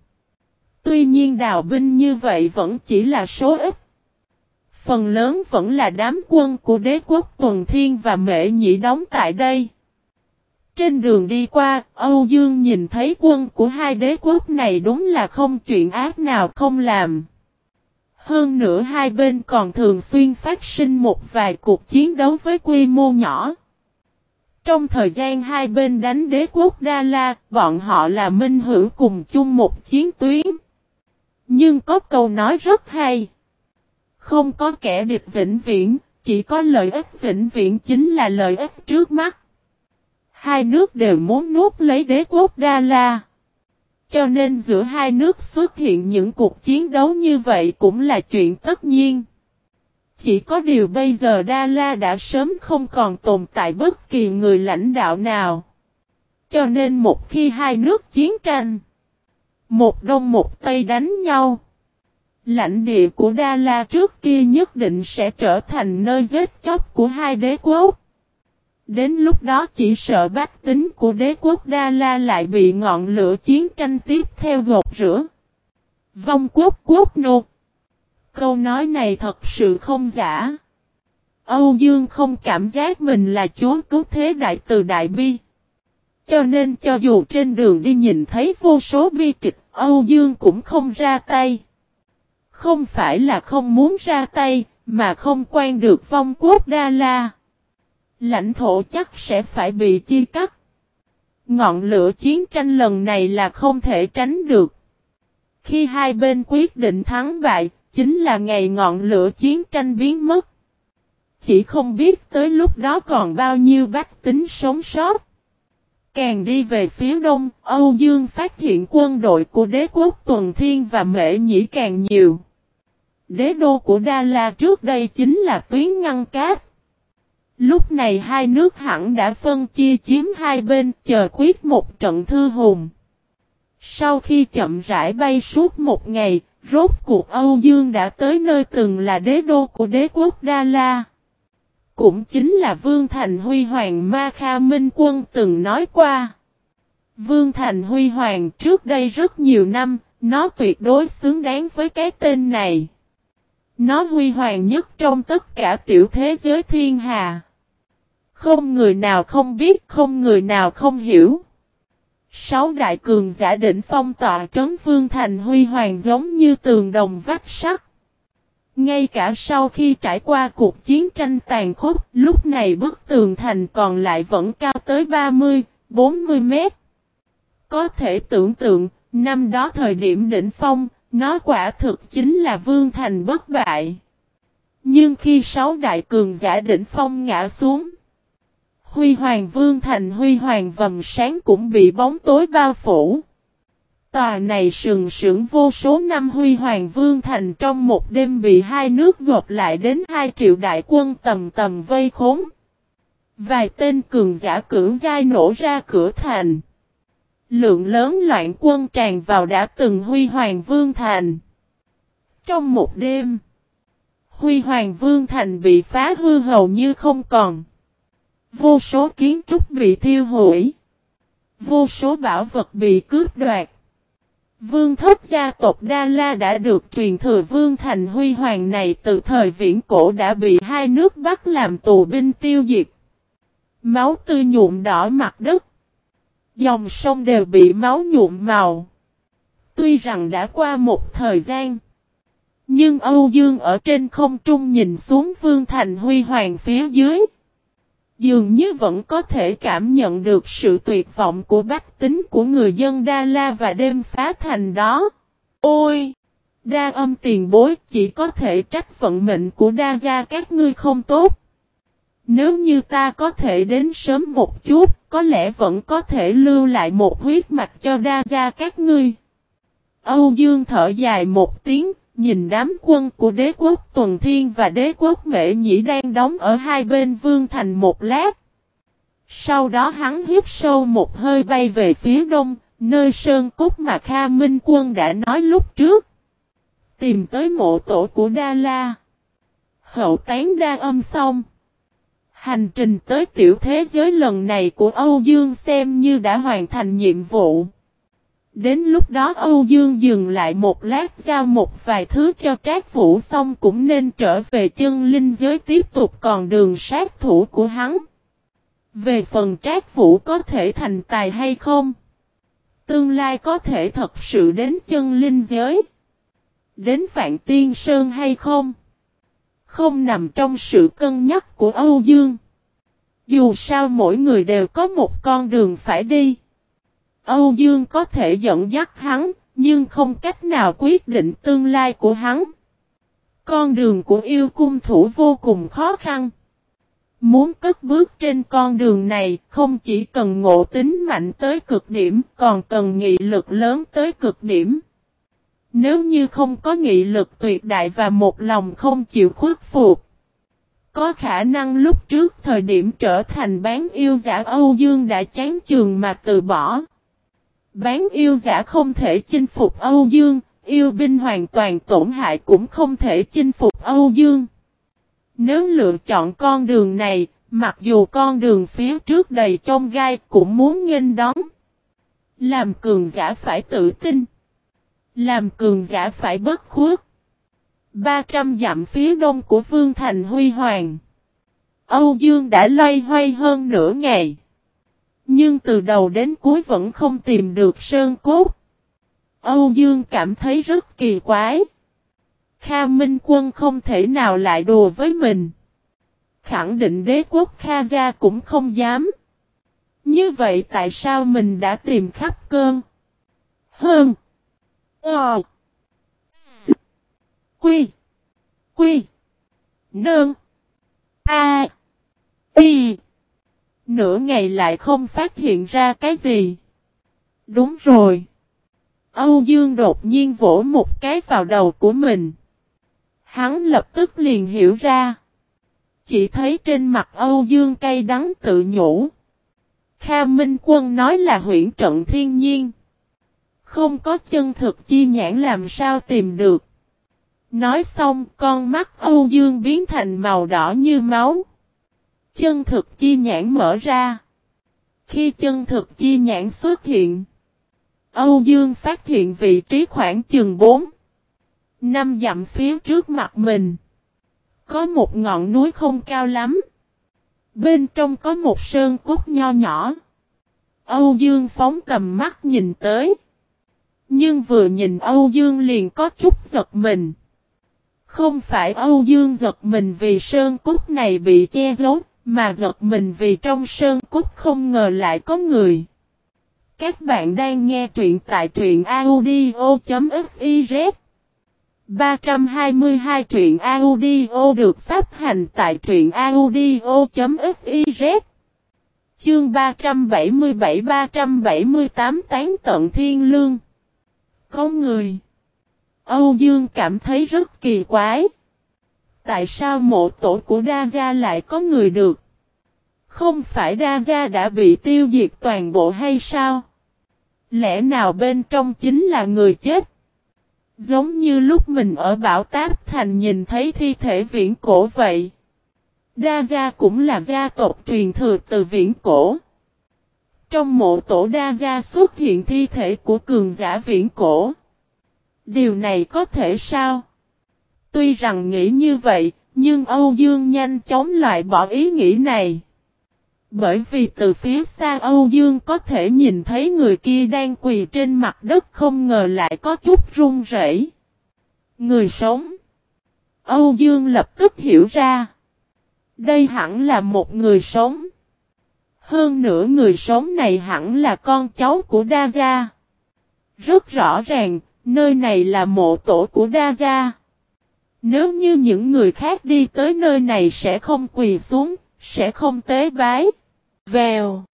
Tuy nhiên đào binh như vậy vẫn chỉ là số ít. Phần lớn vẫn là đám quân của đế quốc Tuần Thiên và Mễ Nhĩ đóng tại đây. Trên đường đi qua, Âu Dương nhìn thấy quân của hai đế quốc này đúng là không chuyện ác nào không làm. Hơn nữa hai bên còn thường xuyên phát sinh một vài cuộc chiến đấu với quy mô nhỏ. Trong thời gian hai bên đánh đế quốc Đa La, bọn họ là minh hữu cùng chung một chiến tuyến. Nhưng có câu nói rất hay. Không có kẻ địch vĩnh viễn, chỉ có lợi ích vĩnh viễn chính là lợi ích trước mắt. Hai nước đều muốn nuốt lấy đế quốc Đa La. Cho nên giữa hai nước xuất hiện những cuộc chiến đấu như vậy cũng là chuyện tất nhiên. Chỉ có điều bây giờ Đa La đã sớm không còn tồn tại bất kỳ người lãnh đạo nào. Cho nên một khi hai nước chiến tranh, một đông một tây đánh nhau, lãnh địa của Đa La trước kia nhất định sẽ trở thành nơi giết chóc của hai đế quốc. Đến lúc đó chỉ sợ bách tính của đế quốc Đa La lại bị ngọn lửa chiến tranh tiếp theo gột rửa. Vong quốc quốc nô. Câu nói này thật sự không giả. Âu Dương không cảm giác mình là chúa cứu thế đại từ đại bi. Cho nên cho dù trên đường đi nhìn thấy vô số bi kịch, Âu Dương cũng không ra tay. Không phải là không muốn ra tay, mà không quan được vong quốc Đa La. Lãnh thổ chắc sẽ phải bị chia cắt. Ngọn lửa chiến tranh lần này là không thể tránh được. Khi hai bên quyết định thắng bại, chính là ngày ngọn lửa chiến tranh biến mất. Chỉ không biết tới lúc đó còn bao nhiêu bách tính sống sót. Càng đi về phía đông, Âu Dương phát hiện quân đội của đế quốc Tuần Thiên và Mễ Nhĩ càng nhiều. Đế đô của Đa La trước đây chính là tuyến ngăn cát. Lúc này hai nước hẳn đã phân chia chiếm hai bên chờ quyết một trận thư hùng. Sau khi chậm rãi bay suốt một ngày, rốt cuộc Âu Dương đã tới nơi từng là đế đô của đế quốc Đa La. Cũng chính là Vương Thành Huy Hoàng Ma Kha Minh Quân từng nói qua. Vương Thành Huy Hoàng trước đây rất nhiều năm, nó tuyệt đối xứng đáng với cái tên này. Nó huy hoàng nhất trong tất cả tiểu thế giới thiên hà. Không người nào không biết, không người nào không hiểu. Sáu đại cường giả đỉnh phong tọa trấn Vương Thành huy hoàng giống như tường đồng vách sắt. Ngay cả sau khi trải qua cuộc chiến tranh tàn khốc, lúc này bức tường thành còn lại vẫn cao tới 30, 40 mét. Có thể tưởng tượng, năm đó thời điểm đỉnh phong, nó quả thực chính là vương thành bất bại. Nhưng khi sáu đại cường giả đỉnh phong ngã xuống, Huy Hoàng Vương Thành Huy Hoàng vầm sáng cũng bị bóng tối bao phủ. Tòa này sừng sững vô số năm Huy Hoàng Vương Thành trong một đêm bị hai nước gộp lại đến hai triệu đại quân tầm tầm vây khốn. Vài tên cường giả cưỡng giai nổ ra cửa thành. Lượng lớn loạn quân tràn vào đã từng Huy Hoàng Vương Thành. Trong một đêm, Huy Hoàng Vương Thành bị phá hư hầu như không còn. Vô số kiến trúc bị thiêu hủy. Vô số bảo vật bị cướp đoạt. Vương thất gia tộc Đa La đã được truyền thừa Vương Thành Huy Hoàng này từ thời viễn cổ đã bị hai nước bắt làm tù binh tiêu diệt. Máu tươi nhuộm đỏ mặt đất. Dòng sông đều bị máu nhuộm màu. Tuy rằng đã qua một thời gian. Nhưng Âu Dương ở trên không trung nhìn xuống Vương Thành Huy Hoàng phía dưới. Dường như vẫn có thể cảm nhận được sự tuyệt vọng của bách tính của người dân Đa La và đêm phá thành đó. Ôi! Đa âm tiền bối chỉ có thể trách vận mệnh của đa gia các ngươi không tốt. Nếu như ta có thể đến sớm một chút, có lẽ vẫn có thể lưu lại một huyết mạch cho đa gia các ngươi. Âu Dương thở dài một tiếng, nhìn đám quân của đế quốc Tuần Thiên và đế quốc Mễ Nhĩ đang đóng ở hai bên vương thành một lát. Sau đó hắn hít sâu một hơi bay về phía đông, nơi sơn cốt mà Kha Minh Quân đã nói lúc trước. Tìm tới mộ tổ của Đa La. Hậu tán đa âm xong. Hành trình tới tiểu thế giới lần này của Âu Dương xem như đã hoàn thành nhiệm vụ. Đến lúc đó Âu Dương dừng lại một lát giao một vài thứ cho Trác Vũ xong cũng nên trở về chân linh giới tiếp tục còn đường sát thủ của hắn. Về phần Trác Vũ có thể thành tài hay không? Tương lai có thể thật sự đến chân linh giới? Đến Vạn Tiên Sơn hay không? Không nằm trong sự cân nhắc của Âu Dương. Dù sao mỗi người đều có một con đường phải đi. Âu Dương có thể dẫn dắt hắn, nhưng không cách nào quyết định tương lai của hắn. Con đường của yêu cung thủ vô cùng khó khăn. Muốn cất bước trên con đường này, không chỉ cần ngộ tính mạnh tới cực điểm, còn cần nghị lực lớn tới cực điểm. Nếu như không có nghị lực tuyệt đại và một lòng không chịu khuất phục, có khả năng lúc trước thời điểm trở thành bán yêu giả Âu Dương đã chán trường mà từ bỏ. Bán yêu giả không thể chinh phục Âu Dương, yêu binh hoàn toàn tổn hại cũng không thể chinh phục Âu Dương. Nếu lựa chọn con đường này, mặc dù con đường phía trước đầy trong gai cũng muốn nghênh đón. Làm cường giả phải tự tin. Làm cường giả phải bất khuất. 300 dặm phía đông của Vương Thành Huy Hoàng. Âu Dương đã loay hoay hơn nửa ngày. Nhưng từ đầu đến cuối vẫn không tìm được sơn cốt. Âu Dương cảm thấy rất kỳ quái. Kha Minh Quân không thể nào lại đùa với mình. Khẳng định đế quốc Kha Gia cũng không dám. Như vậy tại sao mình đã tìm khắp cơn? Hơn. Ờ. Quy. Quy. Nương. A. Y. Nửa ngày lại không phát hiện ra cái gì. Đúng rồi. Âu Dương đột nhiên vỗ một cái vào đầu của mình. Hắn lập tức liền hiểu ra. Chỉ thấy trên mặt Âu Dương cay đắng tự nhủ. Kha Minh Quân nói là huyện trận thiên nhiên. Không có chân thực chi nhãn làm sao tìm được. Nói xong, con mắt Âu Dương biến thành màu đỏ như máu. Chân thực chi nhãn mở ra. Khi chân thực chi nhãn xuất hiện. Âu Dương phát hiện vị trí khoảng chừng 4. Năm dặm phía trước mặt mình. Có một ngọn núi không cao lắm. Bên trong có một sơn cốt nho nhỏ. Âu Dương phóng tầm mắt nhìn tới. Nhưng vừa nhìn Âu Dương liền có chút giật mình. Không phải Âu Dương giật mình vì sơn cốt này bị che giấu, mà giật mình vì trong sơn cốt không ngờ lại có người. Các bạn đang nghe truyện tại truyện audio.fiz 322 truyện audio được phát hành tại truyện audio.fiz Chương 377-378 tán tận thiên lương có người. Âu Dương cảm thấy rất kỳ quái. Tại sao mộ tổ của Đa Gia lại có người được? Không phải Đa Gia đã bị tiêu diệt toàn bộ hay sao? Lẽ nào bên trong chính là người chết? Giống như lúc mình ở Bảo Táp Thành nhìn thấy thi thể viễn cổ vậy. Đa gia cũng là gia tộc truyền thừa từ viễn cổ. Trong mộ tổ đa gia xuất hiện thi thể của cường giả viễn cổ. Điều này có thể sao? Tuy rằng nghĩ như vậy, nhưng Âu Dương nhanh chóng loại bỏ ý nghĩ này. Bởi vì từ phía xa Âu Dương có thể nhìn thấy người kia đang quỳ trên mặt đất không ngờ lại có chút run rẩy. Người sống. Âu Dương lập tức hiểu ra. Đây hẳn là một người sống. Hơn nữa người sống này hẳn là con cháu của Đa Gia. Rất rõ ràng, nơi này là mộ tổ của Đa Gia. Nếu như những người khác đi tới nơi này sẽ không quỳ xuống, sẽ không tế bái. Vèo.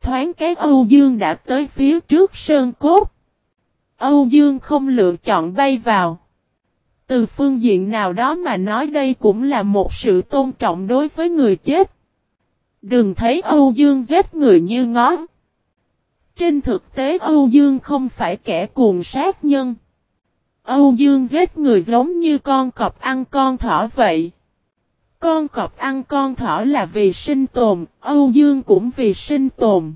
Thoáng cái Âu Dương đã tới phía trước sơn cốt. Âu Dương không lựa chọn bay vào. Từ phương diện nào đó mà nói đây cũng là một sự tôn trọng đối với người chết. Đừng thấy Âu Dương giết người như ngó. Trên thực tế Âu Dương không phải kẻ cuồng sát nhân. Âu Dương giết người giống như con cọp ăn con thỏ vậy. Con cọp ăn con thỏ là vì sinh tồn, Âu Dương cũng vì sinh tồn.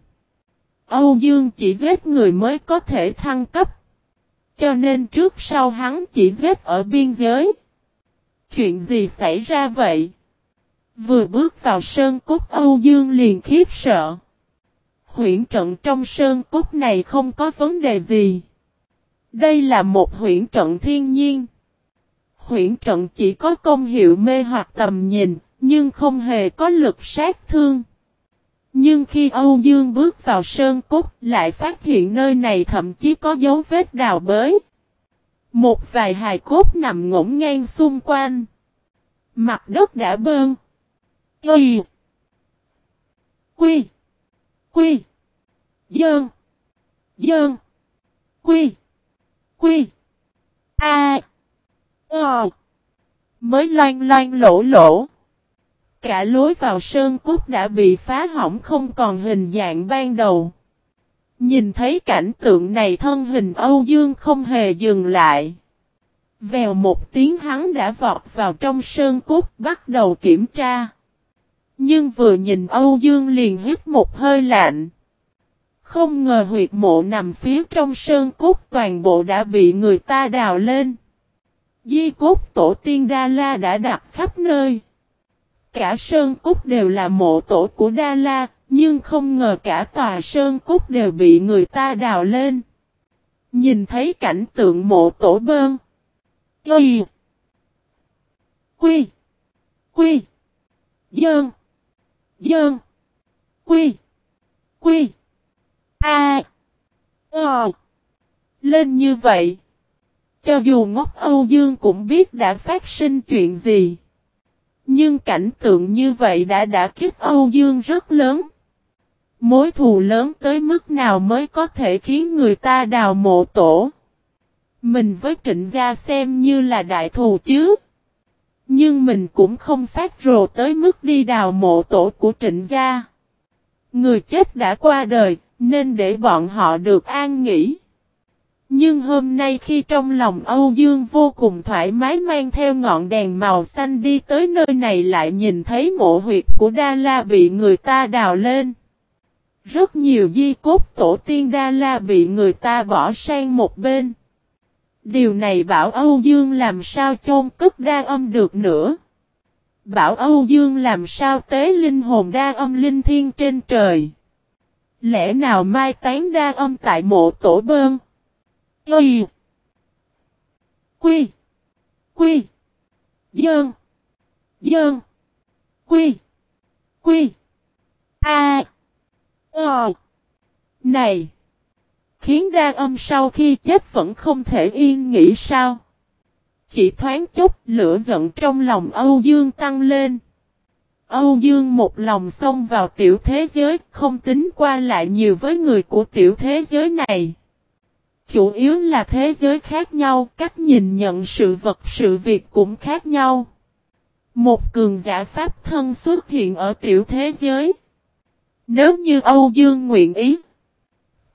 Âu Dương chỉ giết người mới có thể thăng cấp. Cho nên trước sau hắn chỉ giết ở biên giới. Chuyện gì xảy ra vậy? Vừa bước vào sơn cốt Âu Dương liền khiếp sợ. Huyện trận trong sơn cốt này không có vấn đề gì. Đây là một huyện trận thiên nhiên. Huyện trận chỉ có công hiệu mê hoặc tầm nhìn, nhưng không hề có lực sát thương. Nhưng khi Âu Dương bước vào sơn cốt lại phát hiện nơi này thậm chí có dấu vết đào bới. Một vài hài cốt nằm ngổn ngang xung quanh. Mặt đất đã bơn. Y. Quy. Quy. Dơn. Dơn. Quy. Quy. A. Ờ. Mới loan loan lỗ lỗ. Cả lối vào sơn cút đã bị phá hỏng không còn hình dạng ban đầu. Nhìn thấy cảnh tượng này thân hình Âu Dương không hề dừng lại. Vèo một tiếng hắn đã vọt vào trong sơn cốt, bắt đầu kiểm tra. Nhưng vừa nhìn Âu Dương liền hít một hơi lạnh. Không ngờ huyệt mộ nằm phía trong sơn cốt toàn bộ đã bị người ta đào lên. Di cốt tổ tiên Đa La đã đặt khắp nơi. Cả sơn cốt đều là mộ tổ của Đa La, nhưng không ngờ cả tòa sơn cốt đều bị người ta đào lên. Nhìn thấy cảnh tượng mộ tổ bơn. Y. Quy. Quy. Dơn. Dơn. Quy. Quy. A. Ờ. Lên như vậy. Cho dù ngốc Âu Dương cũng biết đã phát sinh chuyện gì. Nhưng cảnh tượng như vậy đã đã kích Âu Dương rất lớn. Mối thù lớn tới mức nào mới có thể khiến người ta đào mộ tổ. Mình với trịnh gia xem như là đại thù chứ. Nhưng mình cũng không phát rồ tới mức đi đào mộ tổ của trịnh gia. Người chết đã qua đời, nên để bọn họ được an nghỉ. Nhưng hôm nay khi trong lòng Âu Dương vô cùng thoải mái mang theo ngọn đèn màu xanh đi tới nơi này lại nhìn thấy mộ huyệt của Đa La bị người ta đào lên. Rất nhiều di cốt tổ tiên Đa La bị người ta bỏ sang một bên. Điều này bảo Âu Dương làm sao chôn cất đa âm được nữa. Bảo Âu Dương làm sao tế linh hồn đa âm linh thiên trên trời. Lẽ nào mai tán đa âm tại mộ tổ bơn? Y. Quy. Quy. Dơn. Dơn. Quy. Quy. A. Ờ. Này. Khiến ra âm sau khi chết vẫn không thể yên nghỉ sao. Chỉ thoáng chút lửa giận trong lòng Âu Dương tăng lên. Âu Dương một lòng xông vào tiểu thế giới không tính qua lại nhiều với người của tiểu thế giới này. Chủ yếu là thế giới khác nhau, cách nhìn nhận sự vật sự việc cũng khác nhau. Một cường giả pháp thân xuất hiện ở tiểu thế giới. Nếu như Âu Dương nguyện ý,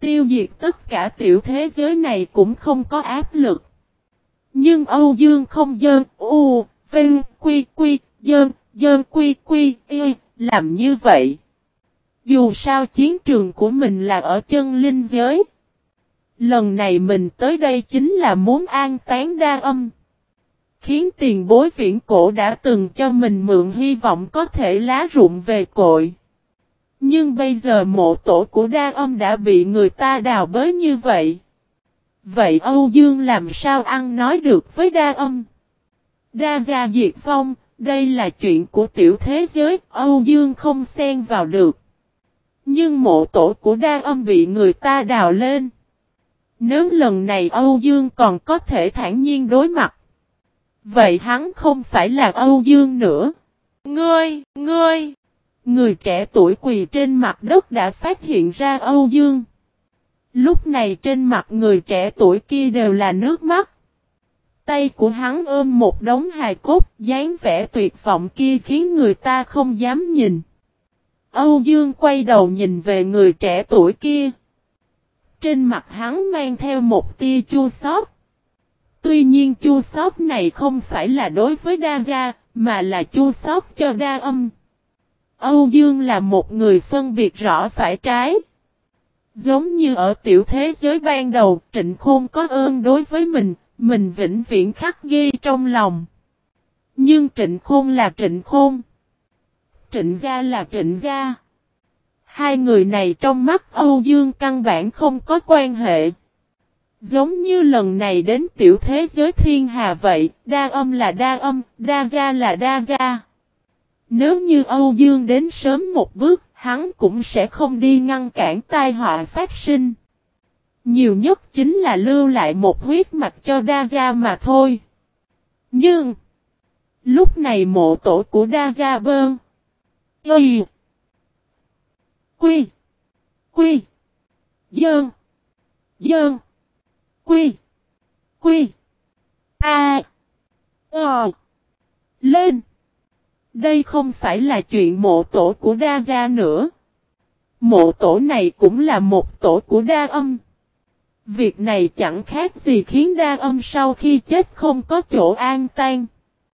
tiêu diệt tất cả tiểu thế giới này cũng không có áp lực. Nhưng Âu Dương không dơn, u, vinh, quy, quy, dơn, dơn, quy, quy, y, làm như vậy. Dù sao chiến trường của mình là ở chân linh giới. Lần này mình tới đây chính là muốn an tán đa âm. Khiến tiền bối viễn cổ đã từng cho mình mượn hy vọng có thể lá rụng về cội. Nhưng bây giờ mộ tổ của đa âm đã bị người ta đào bới như vậy. Vậy Âu Dương làm sao ăn nói được với đa âm? Đa gia diệt phong, đây là chuyện của tiểu thế giới, Âu Dương không xen vào được. Nhưng mộ tổ của đa âm bị người ta đào lên. Nếu lần này Âu Dương còn có thể thản nhiên đối mặt. Vậy hắn không phải là Âu Dương nữa. Ngươi, ngươi. Người trẻ tuổi quỳ trên mặt đất đã phát hiện ra Âu Dương. Lúc này trên mặt người trẻ tuổi kia đều là nước mắt. Tay của hắn ôm một đống hài cốt, dáng vẻ tuyệt vọng kia khiến người ta không dám nhìn. Âu Dương quay đầu nhìn về người trẻ tuổi kia. Trên mặt hắn mang theo một tia chua xót. Tuy nhiên chua xót này không phải là đối với đa gia, mà là chua xót cho đa âm. Âu Dương là một người phân biệt rõ phải trái. Giống như ở tiểu thế giới ban đầu, Trịnh Khôn có ơn đối với mình, mình vĩnh viễn khắc ghi trong lòng. Nhưng Trịnh Khôn là Trịnh Khôn. Trịnh Gia là Trịnh Gia. Hai người này trong mắt Âu Dương căn bản không có quan hệ. Giống như lần này đến tiểu thế giới thiên hà vậy, đa âm là đa âm, đa gia là đa gia. Nếu như Âu Dương đến sớm một bước, hắn cũng sẽ không đi ngăn cản tai họa phát sinh. Nhiều nhất chính là lưu lại một huyết mạch cho đa gia mà thôi. Nhưng, lúc này mộ tổ của đa gia bơn, quy Quy. Quy. Dơn. Dơn. Quy. Quy. A. Ờ. Lên. Đây không phải là chuyện mộ tổ của đa gia nữa. Mộ tổ này cũng là một tổ của đa âm. Việc này chẳng khác gì khiến đa âm sau khi chết không có chỗ an tan.